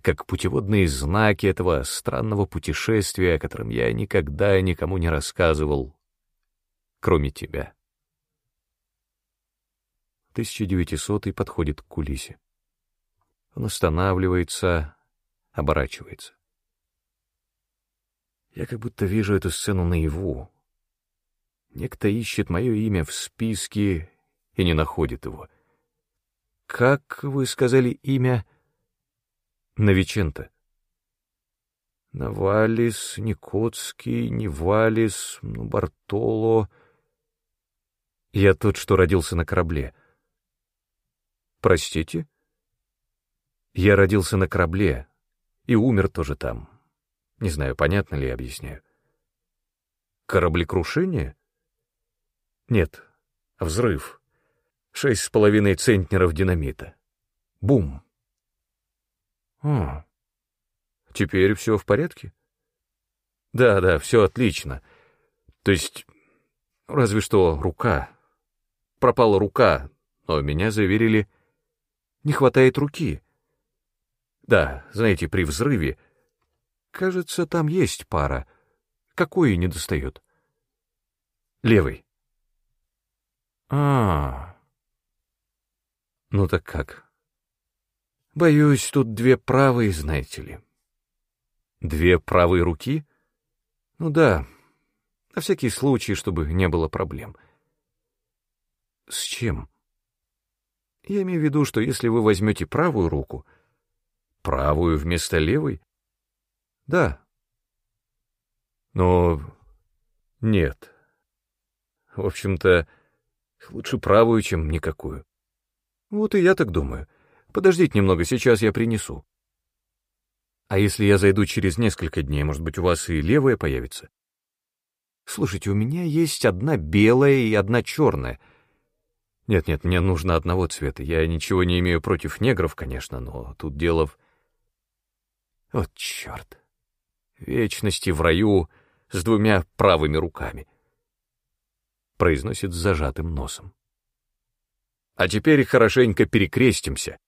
как путеводные знаки этого странного путешествия, о котором я никогда никому не рассказывал, кроме тебя. 1900 подходит к кулисе. Он останавливается, оборачивается. Я как будто вижу эту сцену наяву. Некто ищет мое имя в списке и не находит его. Как вы сказали имя? Новеченто. Навалис, Никотский, Невалис, ну, Бартоло. Я тот, что родился на корабле. Простите? Я родился на корабле и умер тоже там. Не знаю, понятно ли я объясняю. Кораблекрушение? Нет, взрыв. Шесть с половиной центнеров динамита. Бум. О, теперь все в порядке? Да, да, все отлично. То есть, разве что рука. Пропала рука, но меня заверили, не хватает руки. Да, знаете, при взрыве, кажется, там есть пара. Какой не достает? Левый. А, -а, а Ну так как? Боюсь, тут две правые, знаете ли. Две правые руки? Ну да, на всякий случай, чтобы не было проблем. С чем? Я имею в виду, что если вы возьмете правую руку, правую вместо левой? Да. Но нет. В общем-то, лучше правую, чем никакую. Вот и я так думаю. Подождите немного, сейчас я принесу. А если я зайду через несколько дней, может быть, у вас и левая появится? Слушайте, у меня есть одна белая и одна черная. Нет-нет, мне нужно одного цвета. Я ничего не имею против негров, конечно, но тут дело в... Вот черт. Вечности в раю с двумя правыми руками произносит с зажатым носом. А теперь хорошенько перекрестимся.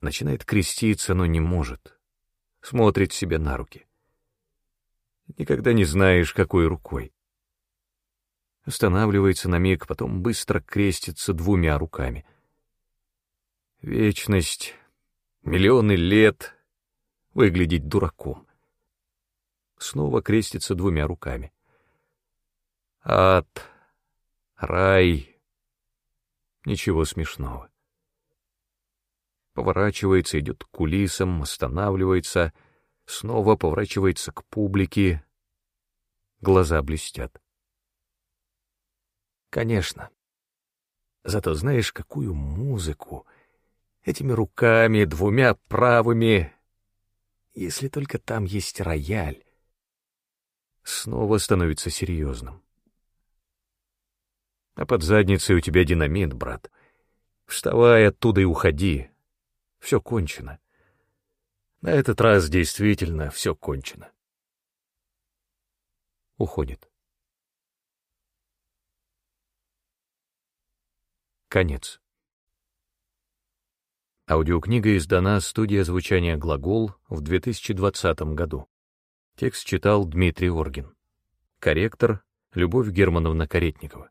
Начинает креститься, но не может. Смотрит себе на руки. Никогда не знаешь, какой рукой. Останавливается на миг, потом быстро крестится двумя руками. Вечность, миллионы лет выглядеть дураком. Снова крестится двумя руками. Ад Рай. Ничего смешного. Поворачивается, идет к кулисам, останавливается, снова поворачивается к публике. Глаза блестят. Конечно. Зато знаешь, какую музыку этими руками, двумя правыми, если только там есть рояль, снова становится серьезным. А под задницей у тебя динамит, брат. Вставай оттуда и уходи. Все кончено. На этот раз действительно все кончено. Уходит. Конец. Аудиокнига издана студия звучания «Глагол» в 2020 году. Текст читал Дмитрий Оргин. Корректор — Любовь Германовна Каретникова.